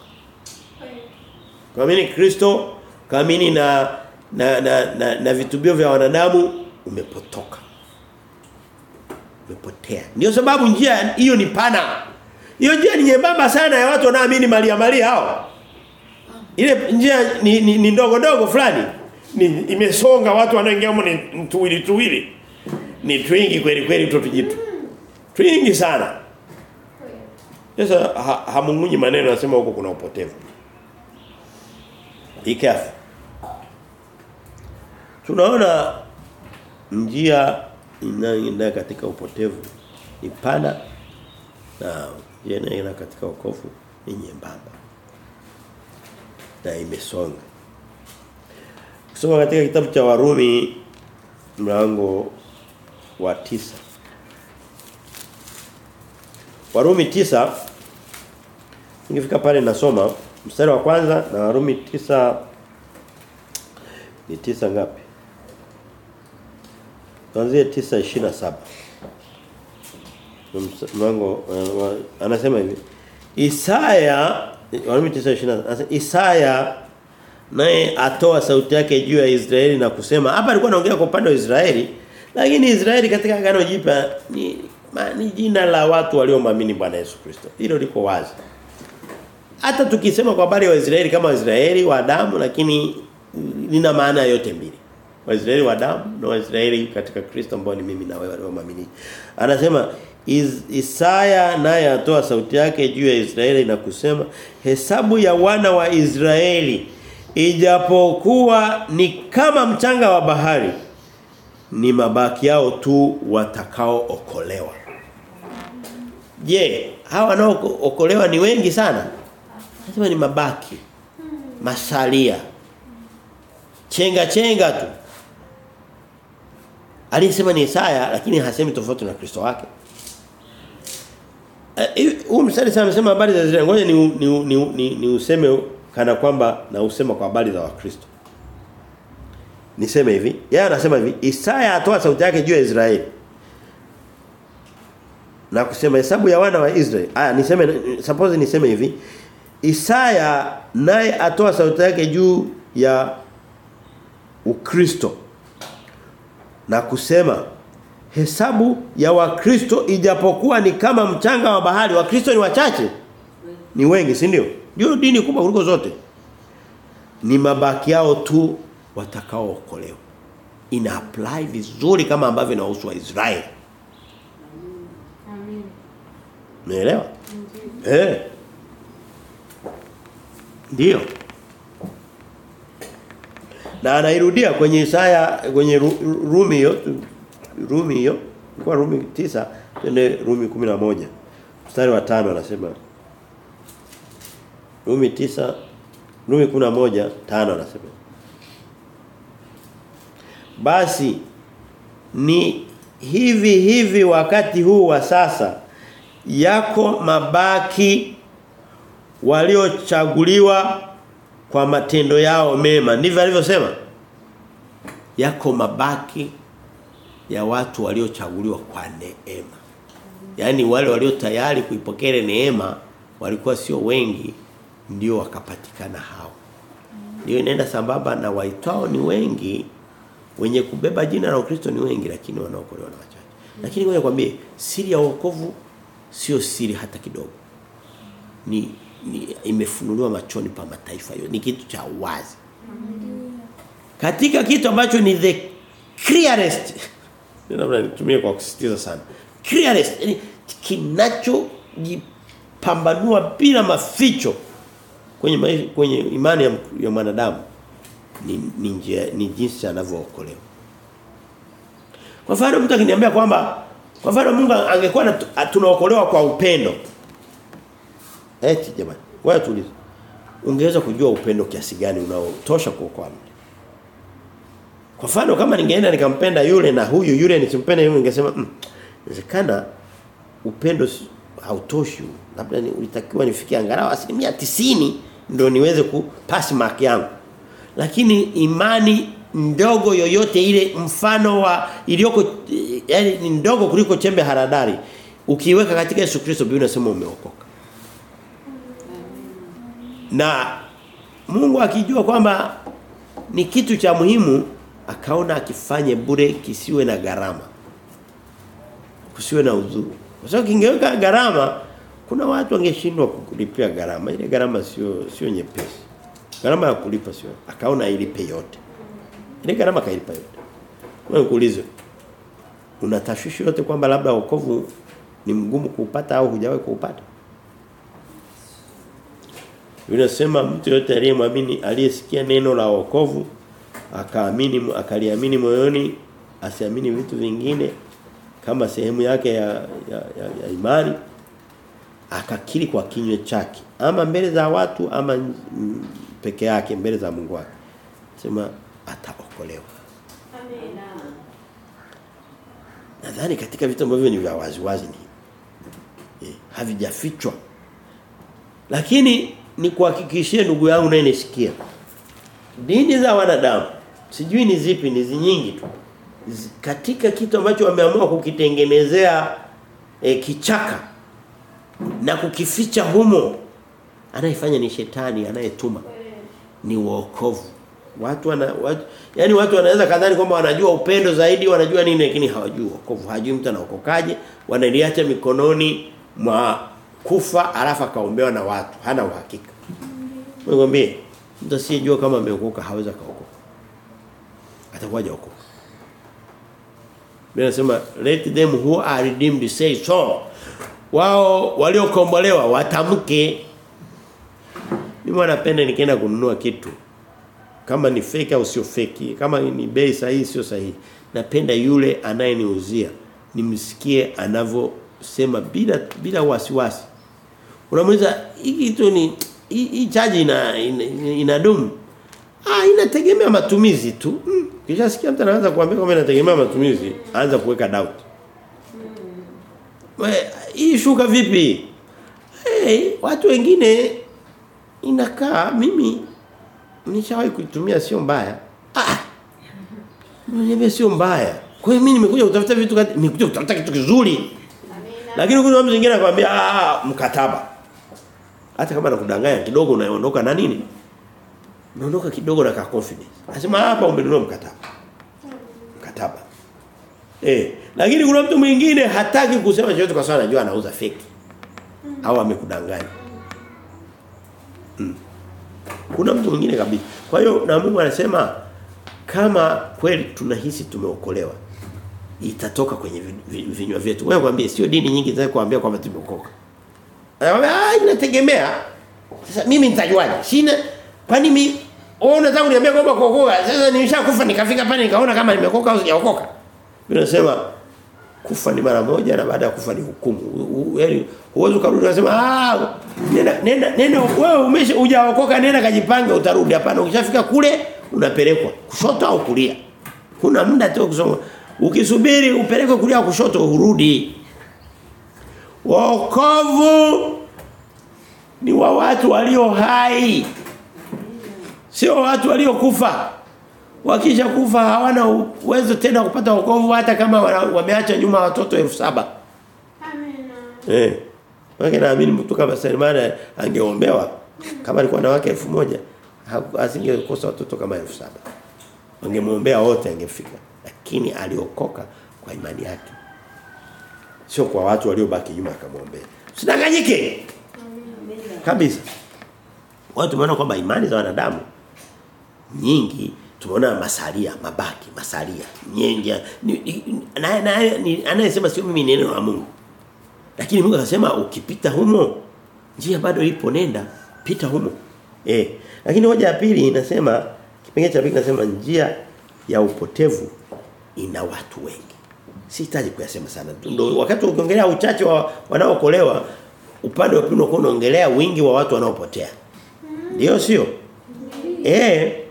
Kuamini Kristo, kuamini na na na, na, na vitubio vya wanadamu umepotoka. Umepotea. Ndio sababu njia hiyo ni pana. Hiyo njia ni nyembamba sana ya watu wanaamini Maria Maria hao. Ile njia ni, ni, ni ndogo dogo fulani. Ni imesonga watu wanaoingia humo ni tuwili tuwili. Ni twingi kweli kweli mtoto jitu. Twingi sana. Sasa ha, hamungunyi maneno anasema huko kuna upotevu. Be careful. Tunaona njia inayoenda katika upotevu ni pana na njia katika wokovu ni nyembamba. Na imesonga. Kusoma katika kitabu cha Warumi mlango wa tisa Warumi tisa Ningefika pale nasoma mstari wa kwanza na Warumi tisa ni tisa ngapi? Tuanzie tisa ishirini na saba Mlango uh, anasema hivi. Isaya Warumi 9:20 anasema Isaya naye atoa sauti yake juu ya Israeli na kusema hapa alikuwa anaongea kwa upande wa Israeli lakini Israeli katika agano jipya ni Ma, ni jina la watu waliomwamini Bwana Yesu Kristo. Hilo liko wazi. Hata tukisema kwa habari ya Waisraeli kama Waisraeli wa damu lakini lina maana yote mbili. Waisraeli wa damu na Waisraeli katika Kristo ambao ni mimi na wewe waliomwamini. Anasema Is, Isaya naye atoa sauti yake juu ya Israeli na kusema hesabu ya wana wa Israeli ijapokuwa ni kama mchanga wa bahari ni mabaki yao tu watakaookolewa. Je, hawa wanaookolewa ni wengi sana? Nasema ni mabaki. Masalia. Chenga chenga tu. Aliyesema ni Isaya lakini hasemi tofauti na Kristo wake. Huu uh, mstari sana anasema habari za Israeli. Ngoja ni ni, ni, ni, ni useme kana kwamba na usema kwa habari za Wakristo. Niseme hivi. Yeye anasema hivi, Isaya atoa sauti yake juu ya Israeli. Na kusema hesabu ya wana wa Israeli. Aya niseme suppose niseme hivi. Isaya naye atoa sauti yake juu ya Ukristo. Na kusema hesabu ya wakristo ijapokuwa ni kama mchanga wa bahari. Wakristo ni wachache? Ni wengi si ndio? Ndio dini kubwa kuliko zote. Ni mabaki yao tu watakaookolewa. Ina apply vizuri kama ambavyo inahusu Waisraeli. Amen. umeelewa? Eh. Ndio. Na anairudia kwenye Isaya kwenye Rumi Rumi hiyo kwa Rumi tisa twende Rumi 11 mstari wa 5 anasema Rumi tisa Rumi 11 tano anasema Basi ni hivi hivi wakati huu wa sasa yako mabaki waliochaguliwa kwa matendo yao mema. Ndivyo alivyosema yako mabaki ya watu waliochaguliwa kwa neema. Yaani wale walio tayari kuipokea neema walikuwa sio wengi ndio wakapatikana hao. Ndio inaenda sambamba na waitwao ni wengi wenye kubeba jina la kristo ni wengi lakini wanaokolewa na wachache. Lakini ngoja kwambie siri ya wokovu sio siri hata kidogo. Ni, ni imefunuliwa machoni pa mataifa yote. Ni kitu cha wazi. Katika kitu ambacho ni the clearest labda nitumie kwa kusisitiza sana. Clearness yani kinachojipambanua bila maficho kwenye kwenye imani ya, ya mwanadamu ni ni, njia, ni jinsi anavyookolewa kwa mfano mtu akiniambia kwamba kwa mfano Mungu angekuwa na- tunaokolewa kwa upendo. Eti jamani wewe tuliza ungeweza kujua upendo kiasi gani unaotosha kuokoa mtu kwa mfano kama ningeenda nikampenda yule na huyu yule nisimpende yule ningesema mm, upendo hautoshi labda ni, ulitakiwa nifikie angalau asilimia tisini ndio niweze kupasi mark yangu. Lakini imani ndogo yoyote ile mfano wa iliyoko yani ni ndogo kuliko chembe haradari ukiweka katika Yesu Kristo Biblia inasema umeokoka. Na Mungu akijua kwamba ni kitu cha muhimu akaona akifanye bure kisiwe na gharama. Kusiwe na udhuru. Kwa sababu kingeweka gharama kuna watu wangeshindwa kulipia gharama. Ile gharama sio sio nyepesi. Gharama ya kulipa sio. Akaona ilipe yote. Ile gharama kailipa yote. Wewe kuulize. Una tashwishi yote kwamba labda wokovu ni mgumu kuupata au hujawahi kuupata? Unasema mtu yote aliyemwamini aliyesikia neno la wokovu akaamini akaliamini moyoni asiamini vitu vingine kama sehemu yake ya, ya, ya, ya imani akakiri kwa kinywa chake. Ama mbele za watu ama peke yake mbele za Mungu wake. Sema ataokolewa. Amen. nadhani katika vitu ambavyo ni vya wazi wazi ni eh, havijafichwa. Lakini ni kuhakikishie ndugu yangu naye nisikie dini za wanadamu sijui ni zipi ni nyingi tu katika kitu ambacho wameamua kukitengenezea e, kichaka na kukificha humo anayefanya ni shetani anayetuma ni wokovu Watu wana watu, yani watu wanaweza kadhani kwamba wanajua upendo zaidi, wanajua nini lakini hawajui wokovu. Hajui mtu anaokokaje, wanaliacha mikononi mwa kufa alafu akaombewa na watu. Hana uhakika. Mwambie mtu asiyejua kama ameokoka hawezi kaokoka. Atakuwa huko Biblia inasema let them who are redeemed say so. Wao waliokombolewa watamke. Mimi wanapenda nikienda kununua kitu kama ni fake au sio fake, kama ni bei sahihi sio sahihi. Napenda yule anayeniuzia nimsikie anavyosema bila bila wasiwasi. Unamuuliza hiki kitu ni hii charge ina ina- inadumu. Ah inategemea matumizi tu. Mm. Kisha sikia mtu anaanza kuambia kwamba inategemea matumizi, anza kuweka doubt. We, hii shuka vipi? Hey, watu wengine inakaa mimi nishawahi kuitumia sio mbaya. Ah. Mimi sio mbaya. Kwa hiyo mimi nimekuja kutafuta vitu kati- nimekuja kutafuta kitu kizuri. Amina. Lakini kuna mtu mwingine anakuambia ah mkataba. Hata kama anakudanganya kidogo unaondoka na nini? Unaondoka kidogo na confidence. Anasema hapa umenunua mkataba. Mkataba. Eh, lakini kuna mtu mwingine hataki kusema chochote kwa sababu anajua anauza fake. Au amekudanganya. Mm. Kuna mtu mwingine kabisa. Kwa hiyo na Mungu anasema kama kweli tunahisi tumeokolewa itatoka kwenye vi- vi- vinywa vyetu. Wewe kwambie sio dini nyingi zaweza kuambia kwamba tumeokoka. Anakuambia ah inategemea. Sasa mimi nitajuaje? Sina kwani mimi wewe unataka kuniambia kwamba kuokoka sasa nimeshakufa nikafika pale nikaona kama nimekoka au sijaokoka. Mimi nasema kufa ni mara moja na baada ya kufa ni hukumu. Yaani huwezi ukarudi unasema ah nenda nenda nenda wewe umesha hujaokoka nenda kajipange utarudi hapana ukishafika kule unapelekwa kushoto au kulia. Kuna muda tu kusoma. Ukisubiri upelekwe kulia kushoto urudi. Wokovu ni wa watu walio hai. Sio watu waliokufa. Wakisha kufa hawana uwezo tena kupata wokovu hata kama wameacha nyuma watoto elfu saba Amina. Eh. Wake naamini mtu kama Selemani angeombewa kama alikuwa na wake elfu moja ha- asingekosa watoto kama elfu saba Wangemuombea wote angefika. Lakini aliokoka kwa imani yake. Sio kwa watu waliobaki nyuma akamwombea. Usidanganyike. Kabisa. Watu tumeona kwamba imani za wanadamu nyingi tumeona masalia mabaki masalia nyenja anayesema sio mimi neno la Mungu. Lakini Mungu akasema ukipita humo njia bado ipo nenda pita humo. Eh lakini hoja ya pili inasema kipengele cha pili inasema njia ya upotevu ina watu wengi. Sihitaji kuyasema sana. Ndio wakati ukiongelea uchache wa wanaokolewa upande wa pili unaongelea wingi wa watu wanaopotea. Ndio sio? Eh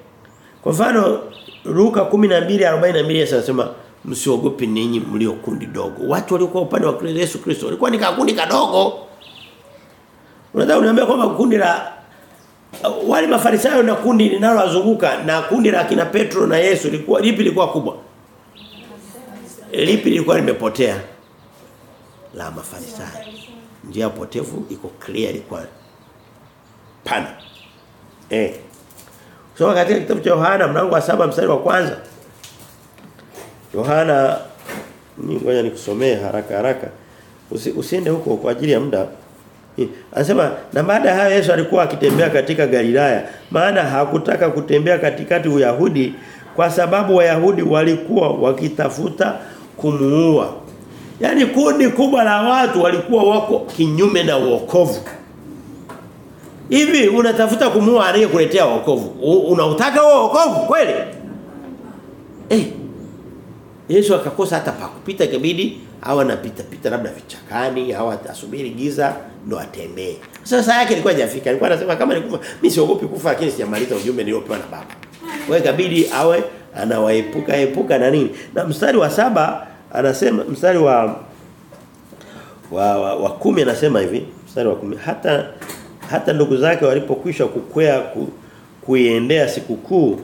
kwa mfano Luka 12:42 Yesu anasema msiogope ninyi mlio kundi dogo. Watu waliokuwa upande wa Kristo Yesu Kristo walikuwa ni kakundi kadogo. Unataka uniambia kwamba kundi la wale mafarisayo na kundi linalowazunguka na kundi la kina Petro na Yesu lilikuwa lipi lilikuwa kubwa? Lipi lilikuwa limepotea? La mafarisayo. Njia potevu iko clear ilikuwa pana. Eh. Soma katika kitabu cha Yohana mlango wa saba mstari wa kwanza. Yohana ni ngoja nikusomee haraka haraka. Usi, usiende huko kwa ajili ya muda. Anasema na baada ya hayo Yesu alikuwa akitembea katika Galilaya maana hakutaka kutembea katikati Uyahudi kwa sababu Wayahudi walikuwa wakitafuta kumuua. Yaani kundi kubwa la watu walikuwa wako kinyume na wokovu. Hivi unatafuta kumuua aliyekuletea wokovu. Unautaka huo wokovu kweli? Eh. Yesu akakosa hata pa kupita ikabidi au anapita pita labda vichakani au atasubiri giza ndo atembee. Sasa yake ilikuwa hajafika. Alikuwa anasema kama nikufa mimi siogopi kufa lakini sijamaliza ujumbe niliopewa na baba. Wewe kabidi awe anawaepuka epuka na nini? Na mstari wa saba anasema mstari wa wa, wa, wa kumi anasema hivi mstari wa kumi hata hata ndugu zake walipokwisha kukwea ku, kuiendea sikukuu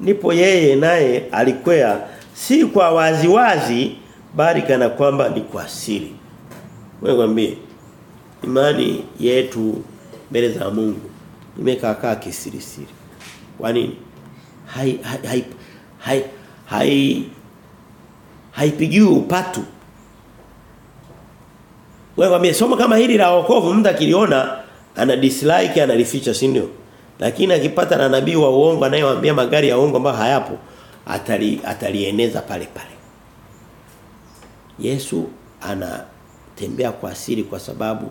nipo yeye naye alikwea si kwa waziwazi bali kana kwamba ni kwa siri. Wewe kwambie imani yetu mbele za Mungu imekaa kaa kisiri siri kwa nini? Hai hai hai, hai, hai haipigiwi upatu. Wewe somo kama hili la wokovu mtu akiliona ana dislike analificha si ndio? Lakini akipata na nabii wa uongo anayewaambia magari ya uongo ambayo hayapo atali atalieneza pale pale. Yesu anatembea kwa siri kwa sababu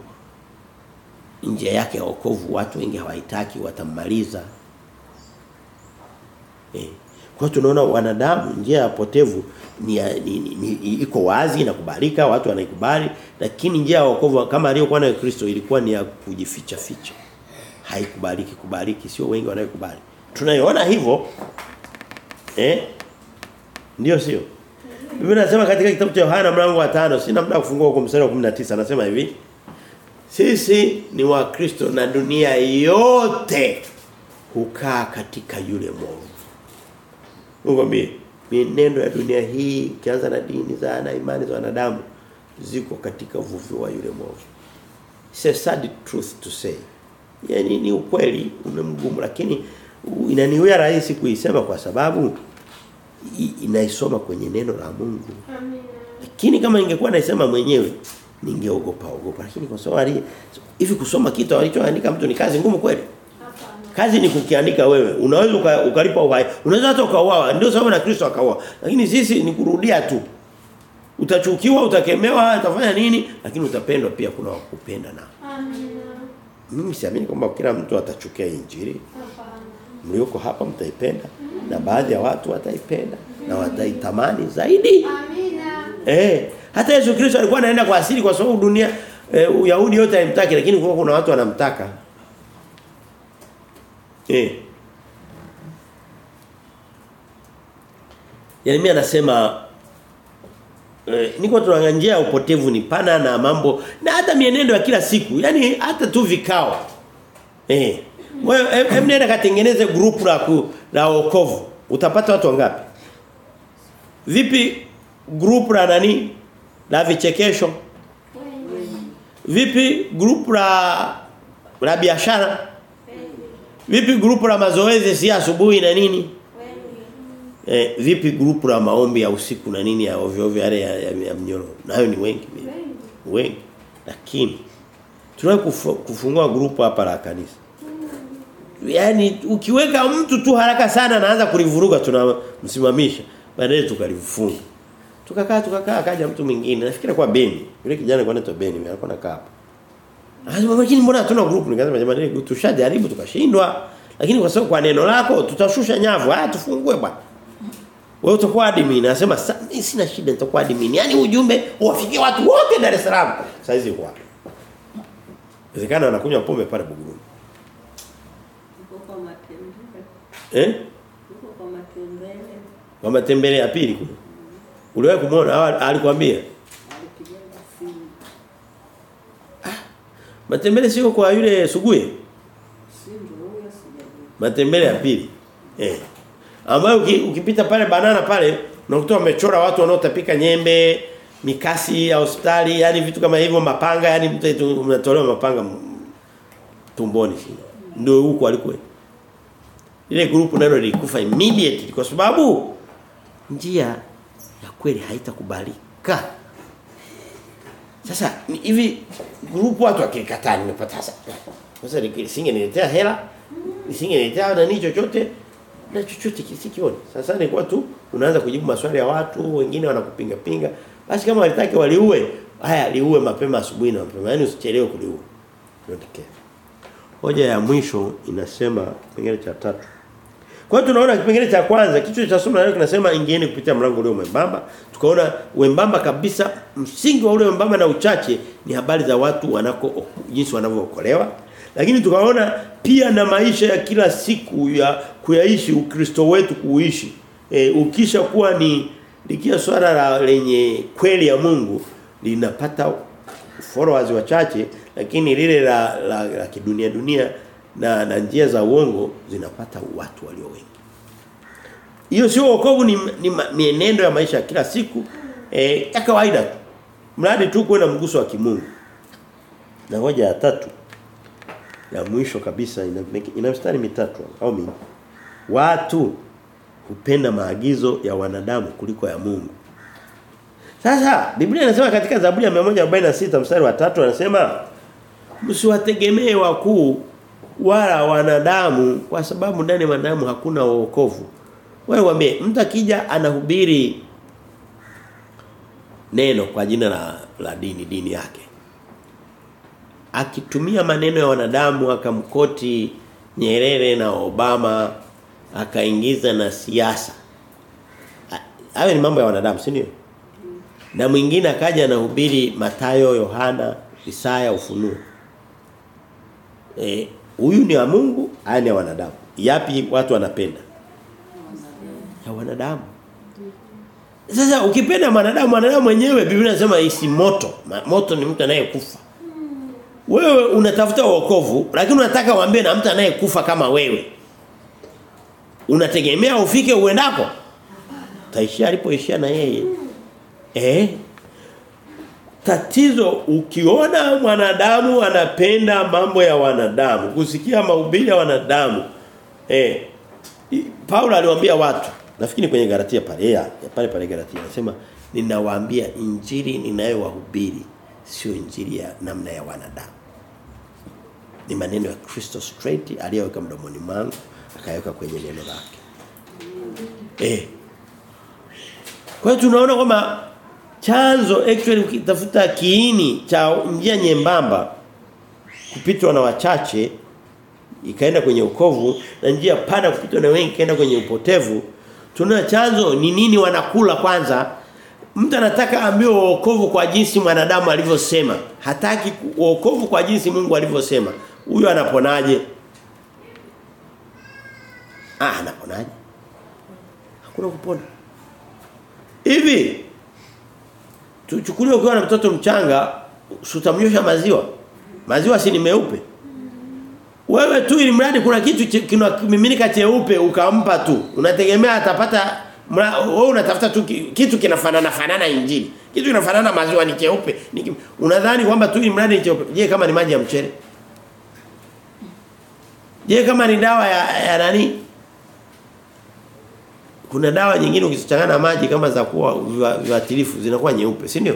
njia yake ya wokovu watu wengi hawahitaki watammaliza eh kwa tunaona wanadamu njia ya potevu ni, ni, ni, ni iko wazi inakubalika watu wanaikubali lakini njia ya wokovu kama aliyokuwa nayo Kristo ilikuwa ni ya kujificha ficha haikubaliki kubaliki sio wengi wanayokubali tunaiona hivyo eh? Ndio sio? Biblia inasema katika kitabu cha Yohana mlango wa 5 sina muda kufungua kwa mstari wa 19 anasema hivi sisi ni wa Kristo na dunia yote hukaa katika yule mwovu Ngombe mienendo ya dunia hii kianza na dini za na imani za wanadamu ziko katika uvuvi wa yule mwovu. It's a sad truth to say. Yaani ni ukweli umemgumu lakini inaniwea inaniwia rahisi kuisema kwa sababu inaisoma kwenye neno la Mungu. Amina. Lakini kama ingekuwa naisema mwenyewe ningeogopa ogopa lakini kwa sababu hivi kusoma kitu alichoandika mtu ni kazi ngumu kweli. Kazi ni kukiandika wewe. Unaweza uka, ukalipa uhai. Unaweza hata ukauawa. Ndio sababu na Kristo akauawa. Lakini sisi ni kurudia tu. Utachukiwa, utakemewa, utafanya nini? Lakini utapendwa pia kuna wakupenda na. Amina. Mimi siamini kwamba kila mtu atachukia injili. Hapana. Mlioko hapa mtaipenda na baadhi ya watu wataipenda na wataitamani zaidi. Amina. Eh, hata Yesu Kristo alikuwa anaenda kwa asili kwa sababu dunia eh, Uyahudi yote haimtaki lakini kuna watu wanamtaka. Eh. Yeremia anasema eh, niko tunaangalia ya upotevu ni pana na mambo na hata mienendo ya kila siku. Yaani hata tu vikao. Eh. Wewe em- em nenda katengeneze group la ku, la wokovu. Utapata watu wangapi? Vipi grupu la nani? La vichekesho? Vipi grupu la la biashara? Vipi grupu la mazoezi si asubuhi na nini? Eh, vipi grupu la maombi ya usiku na nini ya ovyo ovyo yale ya, ya, ya mnyoro? Nayo ni wengi. Wengi. wengi. Lakini tunawe kufu, kufungua grupu hapa la kanisa. Yaani ukiweka mtu tu haraka sana anaanza kulivuruga tunamsimamisha. Baadaye tukalifunga. Tukakaa tukakaa akaja mtu mwingine. Nafikiri kwa Beni. Yule kijana alikuwa anaitwa Beni, alikuwa anakaa hapa. Anasema lakini mbona hatuna group? Nikasema jamani tushajaribu tukashindwa. Lakini kwa sababu kwa neno lako tutashusha nyavu. Ah tufungue bwana. Wewe utakuwa admin. Anasema mimi sina shida nitakuwa admin. Yaani ujumbe uwafikie watu wote Dar es Salaam. Saizi kwa. Inawezekana anakunywa pombe pale Buguruni. Uko kwa matembele. Eh? Uko kwa matembele. Kwa matembele ya pili kule. Uliwahi kumuona alikwambia? Alipiga simu. Matembele sio kwa yule Suguye. Matembele ya pili. Eh. Ambayo ukipita pale banana pale unakuta wamechora watu wanaotapika nyembe, mikasi ya hospitali, yani vitu kama hivyo mapanga, yani mtu unatolewa mapanga tumboni sio. Ndio huko alikuwa. Ile group nalo lilikufa immediately kwa sababu njia ya kweli haitakubalika. Sasa ni- hivi grupu watu wakikataa nimepata sasa. Sasa nisingeniletea hela, nisingeniletea nani chochote na chochote kisikioni. Sasa ni kwa tu unaanza kujibu maswali ya watu, wengine wanakupinga pinga. Basi kama walitaki waliue, haya liue mapema asubuhi na mapema. Yaani usichelewe kuliua. Ndio Hoja ya mwisho inasema kipengele cha tatu. Kwa hiyo tunaona kipengele cha kwanza kichwa cha somo leo kinasema ingieni kupitia mlango ule mwembamba. Tukaona wembamba kabisa msingi wa ule wembamba na uchache ni habari za watu wanako jinsi wanavyookolewa. Lakini tukaona pia na maisha ya kila siku ya kuyaishi Ukristo wetu kuishi. E, ukisha kuwa ni likia swala la lenye kweli ya Mungu linapata followers wachache lakini lile la, la, la kidunia dunia na, na njia za uongo zinapata watu walio wengi. Hiyo sio wokovu ni, ni mienendo ya maisha ya kila siku eh, ya kawaida tu. Mradi tu kuwe na mguso wa kimungu. Na hoja ya tatu ya mwisho kabisa ina, ina mstari mitatu au mingi. Watu hupenda maagizo ya wanadamu kuliko ya Mungu. Sasa Biblia inasema katika Zaburi ya 146 mstari wa 3 anasema msiwategemee wakuu wala wanadamu kwa sababu ndani ya wanadamu hakuna wokovu. Wewe waambie mtu akija anahubiri neno kwa jina la, la dini dini yake. Akitumia maneno ya wanadamu akamkoti Nyerere na Obama akaingiza na siasa. Hayo ni mambo ya wanadamu, si ndio? Na mwingine akaja anahubiri Matayo, Yohana, Isaya, Ufunuo. Eh, huyu ni wa Mungu, haya ni ya wanadamu. Yapi watu wanapenda? Ya wanadamu. Sasa ukipenda mwanadamu, mwanadamu mwenyewe Biblia inasema isi moto. Moto ni mtu anayekufa. Wewe unatafuta wokovu, lakini unataka uambie na mtu anayekufa kama wewe. Unategemea ufike uendako? Taishia alipoishia na yeye. Eh? Tatizo ukiona mwanadamu anapenda mambo ya wanadamu, kusikia mahubiri ya wanadamu. Eh. Paulo aliwaambia watu, nafikiri kwenye Galatia pale, ya, pale pale Galatia anasema ninawaambia injili ninayowahubiri sio injili ya namna ya wanadamu. Ni maneno ya Kristo straight aliyoweka mdomoni mwangu akaweka kwenye neno lake. Eh. Kwa hiyo tunaona kwamba chanzo actually ukitafuta kiini cha njia nyembamba kupitwa na wachache ikaenda kwenye ukovu na njia pana kupitwa na wengi ikaenda kwenye upotevu tunaona chanzo ni nini wanakula kwanza. Mtu anataka ambiwe wokovu kwa jinsi mwanadamu alivyosema. Hataki wokovu kwa jinsi Mungu alivyosema. Huyo anaponaje? Ah anaponaje? Hakuna kupona. Hivi tuchukulie ukiwa na mtoto mchanga utamnyosha maziwa. Maziwa si ni meupe. Wewe tu ili mradi kuna kitu kinamiminika cheupe ukampa tu. Unategemea atapata wewe unatafuta tu kitu kinafanana fanana injili. Kitu kinafanana maziwa ni cheupe unadhani kwamba tu ili mradi ni cheupe? Je kama ni maji ya mchele? Je kama ni dawa ya, ya nani kuna dawa nyingine ukizichanganya na maji kama za kuwa viuatilifu zinakuwa nyeupe si ndio?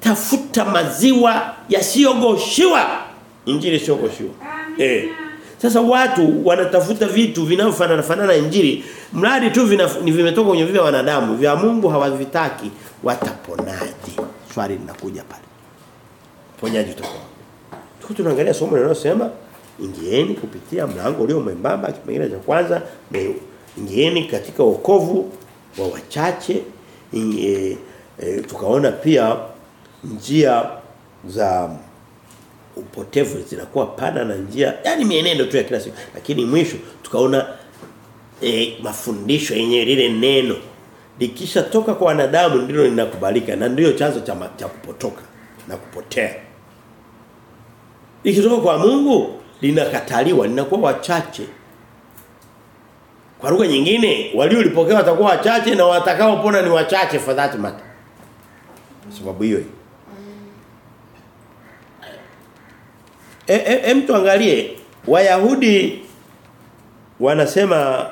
Tafuta maziwa yasiyogoshiwa injili siyogoshiwa eh. Sasa watu wanatafuta vitu vinavyofanana fanana injili. Mradi tu vina, ni vimetoka kwenye vya wanadamu vya Mungu hawavitaki wataponaje? Swali linakuja pale. Ponyaji utakuwa tuko tunaangalia somo linalosema ingieni kupitia mlango ulio mwembamba kipengele cha kwanza me- ingieni katika wokovu wa wachache e, e, tukaona pia njia za upotevu zinakuwa pana na njia yani mienendo tu ya kila siku. Lakini mwisho tukaona e, mafundisho yenye lile neno likisha toka kwa wanadamu ndilo linakubalika na ndiyo chanzo cha, cha kupotoka na kupotea. Likitoka kwa Mungu linakataliwa linakuwa wachache kwa lugha nyingine waliolipokea watakuwa wachache na watakaopona ni wachache for that matter. Kwa sababu hiyo hiyo. E, e, mtu angalie Wayahudi wanasema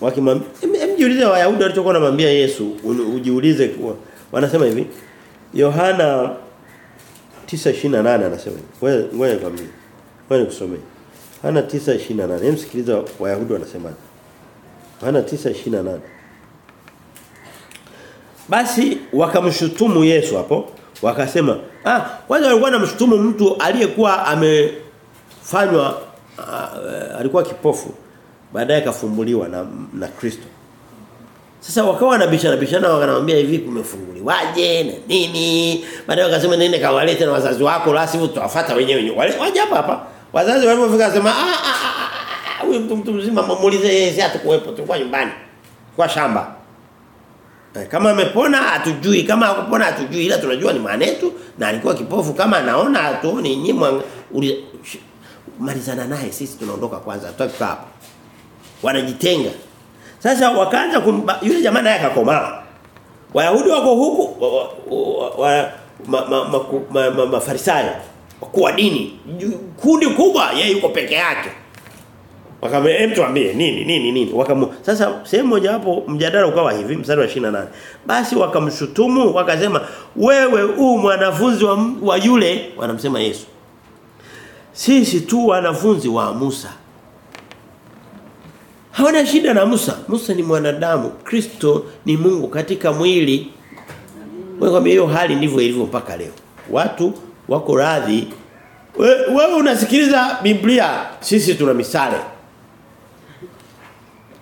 wakimwambia em Wayahudi walichokuwa wanamwambia Yesu ujiulize wanasema hivi Yohana 9:28 anasema hivi. Ngoja ngoja nikwambie ngoja nikusomee. Yohana 9:28 hem Wayahudi wanasema Yohana 9:28 basi wakamshutumu Yesu hapo wakasema ah kwanza walikuwa wanamshutumu mtu aliyekuwa amefanywa uh, alikuwa kipofu baadaye akafumbuliwa na na Kristo. Sasa wakawa wanabishana bishana wakanamwambia hivi kumefunguliwaje na nini? Baadaye wakasema nini kawalete na wazazi wako la sivyo wenyewe. Wale- waje hapa hapa. Wazazi walipofika wasema ah, ah ah, ah huyu mtu mtu mzima muulize yeye si atakuwepo tulikuwa nyumbani kwa shamba Eh, Kama amepona atujui kama hakupona atujui ila tunajua ni maana yetu na alikuwa kipofu kama anaona atuone nyimwa malizana naye sisi tunaondoka kwanza tutaki hapo. Wanajitenga. Sasa wakaanza kumba, yule jamaa naye akakomaa. Wayahudi wako huku wa, mafarisayo ma, ma, ma, wakuu wa dini kundi kubwa yeye yuko peke yake. Wakamwambia hem tuambie nini nini nini. Wakamu sasa sehemu moja hapo mjadala ukawa hivi mstari wa 28. Basi wakamshutumu wakasema wewe u mwanafunzi wa, wa yule wanamsema Yesu. Sisi tu wanafunzi wa Musa. Hawana shida na Musa. Musa ni mwanadamu, Kristo ni Mungu katika mwili. Wewe kwambia hiyo hali ndivyo ilivyo mpaka leo. Watu wako radhi wewe we unasikiliza Biblia, sisi tuna misale.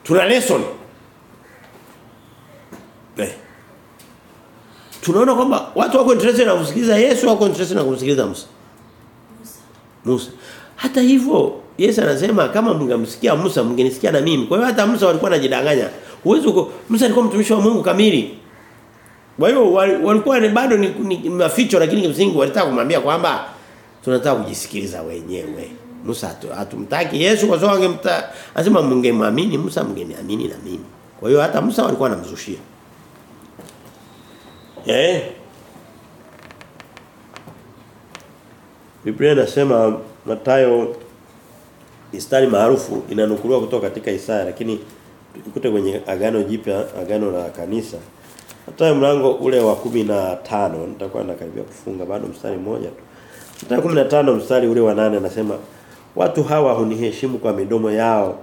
Tuna lesson. Eh. Tunaona kwamba watu wako interested na kusikiliza Yesu wako interested na kumsikiliza Musa. Musa. Hata hivyo Yesu anasema kama mngemsikia Musa mngenisikia na mimi. Kwa hiyo hata Musa walikuwa anajidanganya Huwezi Musa alikuwa mtumishi wa Mungu kamili. Kwa hiyo walikuwa ni bado ni, ni maficho lakini kimsingi walitaka kumwambia kwamba tunataka kujisikiliza wenyewe. Musa hatu, hatumtaki Yesu kwa sababu angemta anasema mngemwamini Musa mngeniamini na mimi. Kwa hiyo hata Musa walikuwa wanamzushia. Eh? Biblia inasema Mathayo mistari maarufu inanukuliwa kutoka katika Isaya lakini tukute kwenye agano jipya agano la kanisa Mathayo mlango ule wa 15 nitakuwa nakaribia kufunga bado mstari mmoja tu Mathayo 15 mstari ule wa 8 anasema watu hawa huniheshimu kwa midomo yao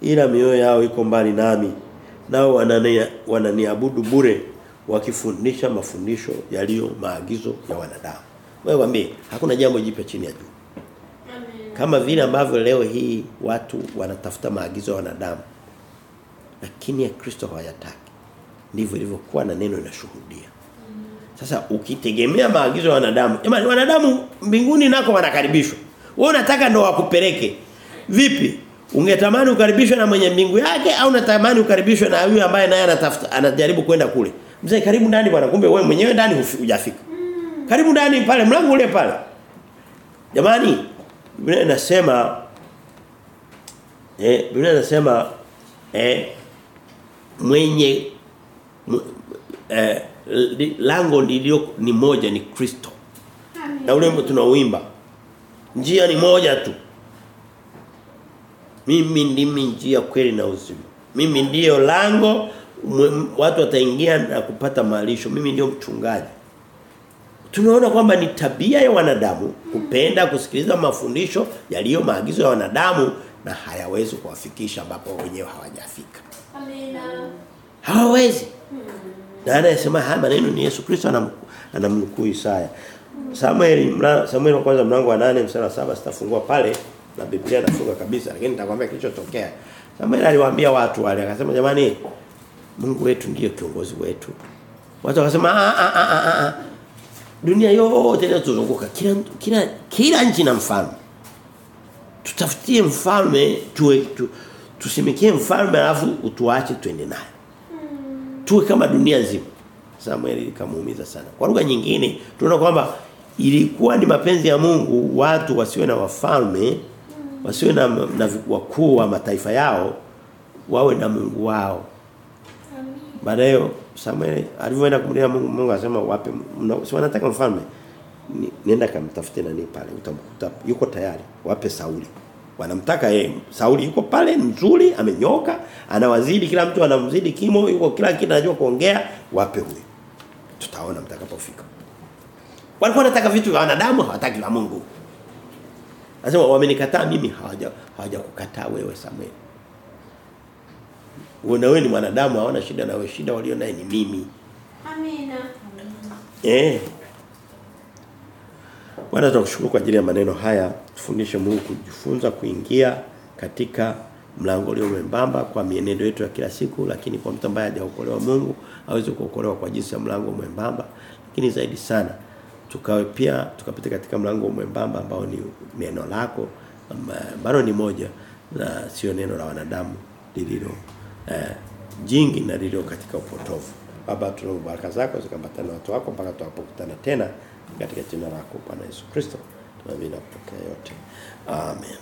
ila mioyo yao iko mbali nami nao wanania, wananiabudu bure wakifundisha mafundisho yaliyo maagizo ya wanadamu. Wewe waambie hakuna jambo jipya chini ya jua. Kama vile ambavyo leo hii watu wanatafuta maagizo ya wanadamu lakini ya Kristo hawayataki. Ndivyo ilivyokuwa na neno linashuhudia. Sasa ukitegemea maagizo ya wanadamu, jamani wanadamu mbinguni nako wanakaribishwa. Wewe unataka ndo wakupeleke. Vipi? Ungetamani ukaribishwe na mwenye mbingu yake au unatamani ukaribishwe na yule ambaye naye anatafuta anajaribu kwenda kule? Mzee karibu ndani bwana kumbe wewe mwenyewe ndani hujafika. Karibu ndani pale mlango ule pale. Jamani Biblia inasema eh Biblia inasema eh mwenye eh lango lilio ni moja ni Kristo. Na ule tunauimba. Njia ni moja tu. Mimi ndimi njia kweli na uzima. Mimi ndiyo lango watu wataingia na kupata malisho. Mimi ndio mchungaji. Tunaona kwamba ni tabia ya wanadamu kupenda kusikiliza mafundisho yaliyo maagizo ya wanadamu na hayawezi kuwafikisha ambapo wenyewe hawajafika. Amina. Hawawezi. Na anayesema haya maneno ni Yesu Kristo anamnukuu Isaya. Samuel Samuel wa kwanza mlango wa 8 mstari wa 7 sitafungua pale na Biblia nafunga kabisa lakini nitakwambia kilichotokea. Samuel aliwaambia watu wale akasema jamani Mungu wetu ndiyo kiongozi wetu. Watu wakasema a a a a dunia yote inatuzunguka kila kila kila nchi na mfalme. Tutafutie mfalme tuwe tu, tusimikie mfalme alafu utuache twende naye. Tuwe kama dunia nzima. Samuel ikamuumiza sana. Kwa lugha nyingine tunaona kwamba ilikuwa ni mapenzi ya Mungu watu wasiwe na wafalme wasiwe na, na wakuu wa mataifa yao wawe na Mungu wao. Baadaye Samuel alivyoenda kumlia Mungu Mungu akasema wape si wanataka mfalme nenda kamtafute nani pale utamkuta yuko tayari wape Sauli wanamtaka yeye Sauli yuko pale mzuri amenyoka anawazidi kila mtu anamzidi kimo yuko kila kitu anajua kuongea wape huyo tutaona mtakapofika walikuwa wanataka vitu vya wanadamu hawataki vya Mungu Anasema wamenikataa mimi hawaja hawajakukataa wewe Samuel Uona wewe ni mwanadamu hawana shida na wewe shida walio naye ni mimi. Amina. Eh. Bwana tunakushukuru kwa ajili ya maneno haya. Tufundishe Mungu kujifunza kuingia katika mlango ulio mwembamba kwa mienendo yetu ya kila siku lakini kwa mtu ambaye hajaokolewa Mungu aweze kuokolewa kwa jinsi ya mlango mwembamba. Lakini zaidi sana tukawe pia tukapita katika mlango mwembamba ambao ni neno lako ambalo ni moja na sio neno la wanadamu lililo eh, jingi na lililo katika upotovu. Baba tunaomba baraka zako zikambatana na watu wako mpaka tutakapokutana tena katika jina lako Bwana Yesu Kristo. Tunaamini na yote. Amen.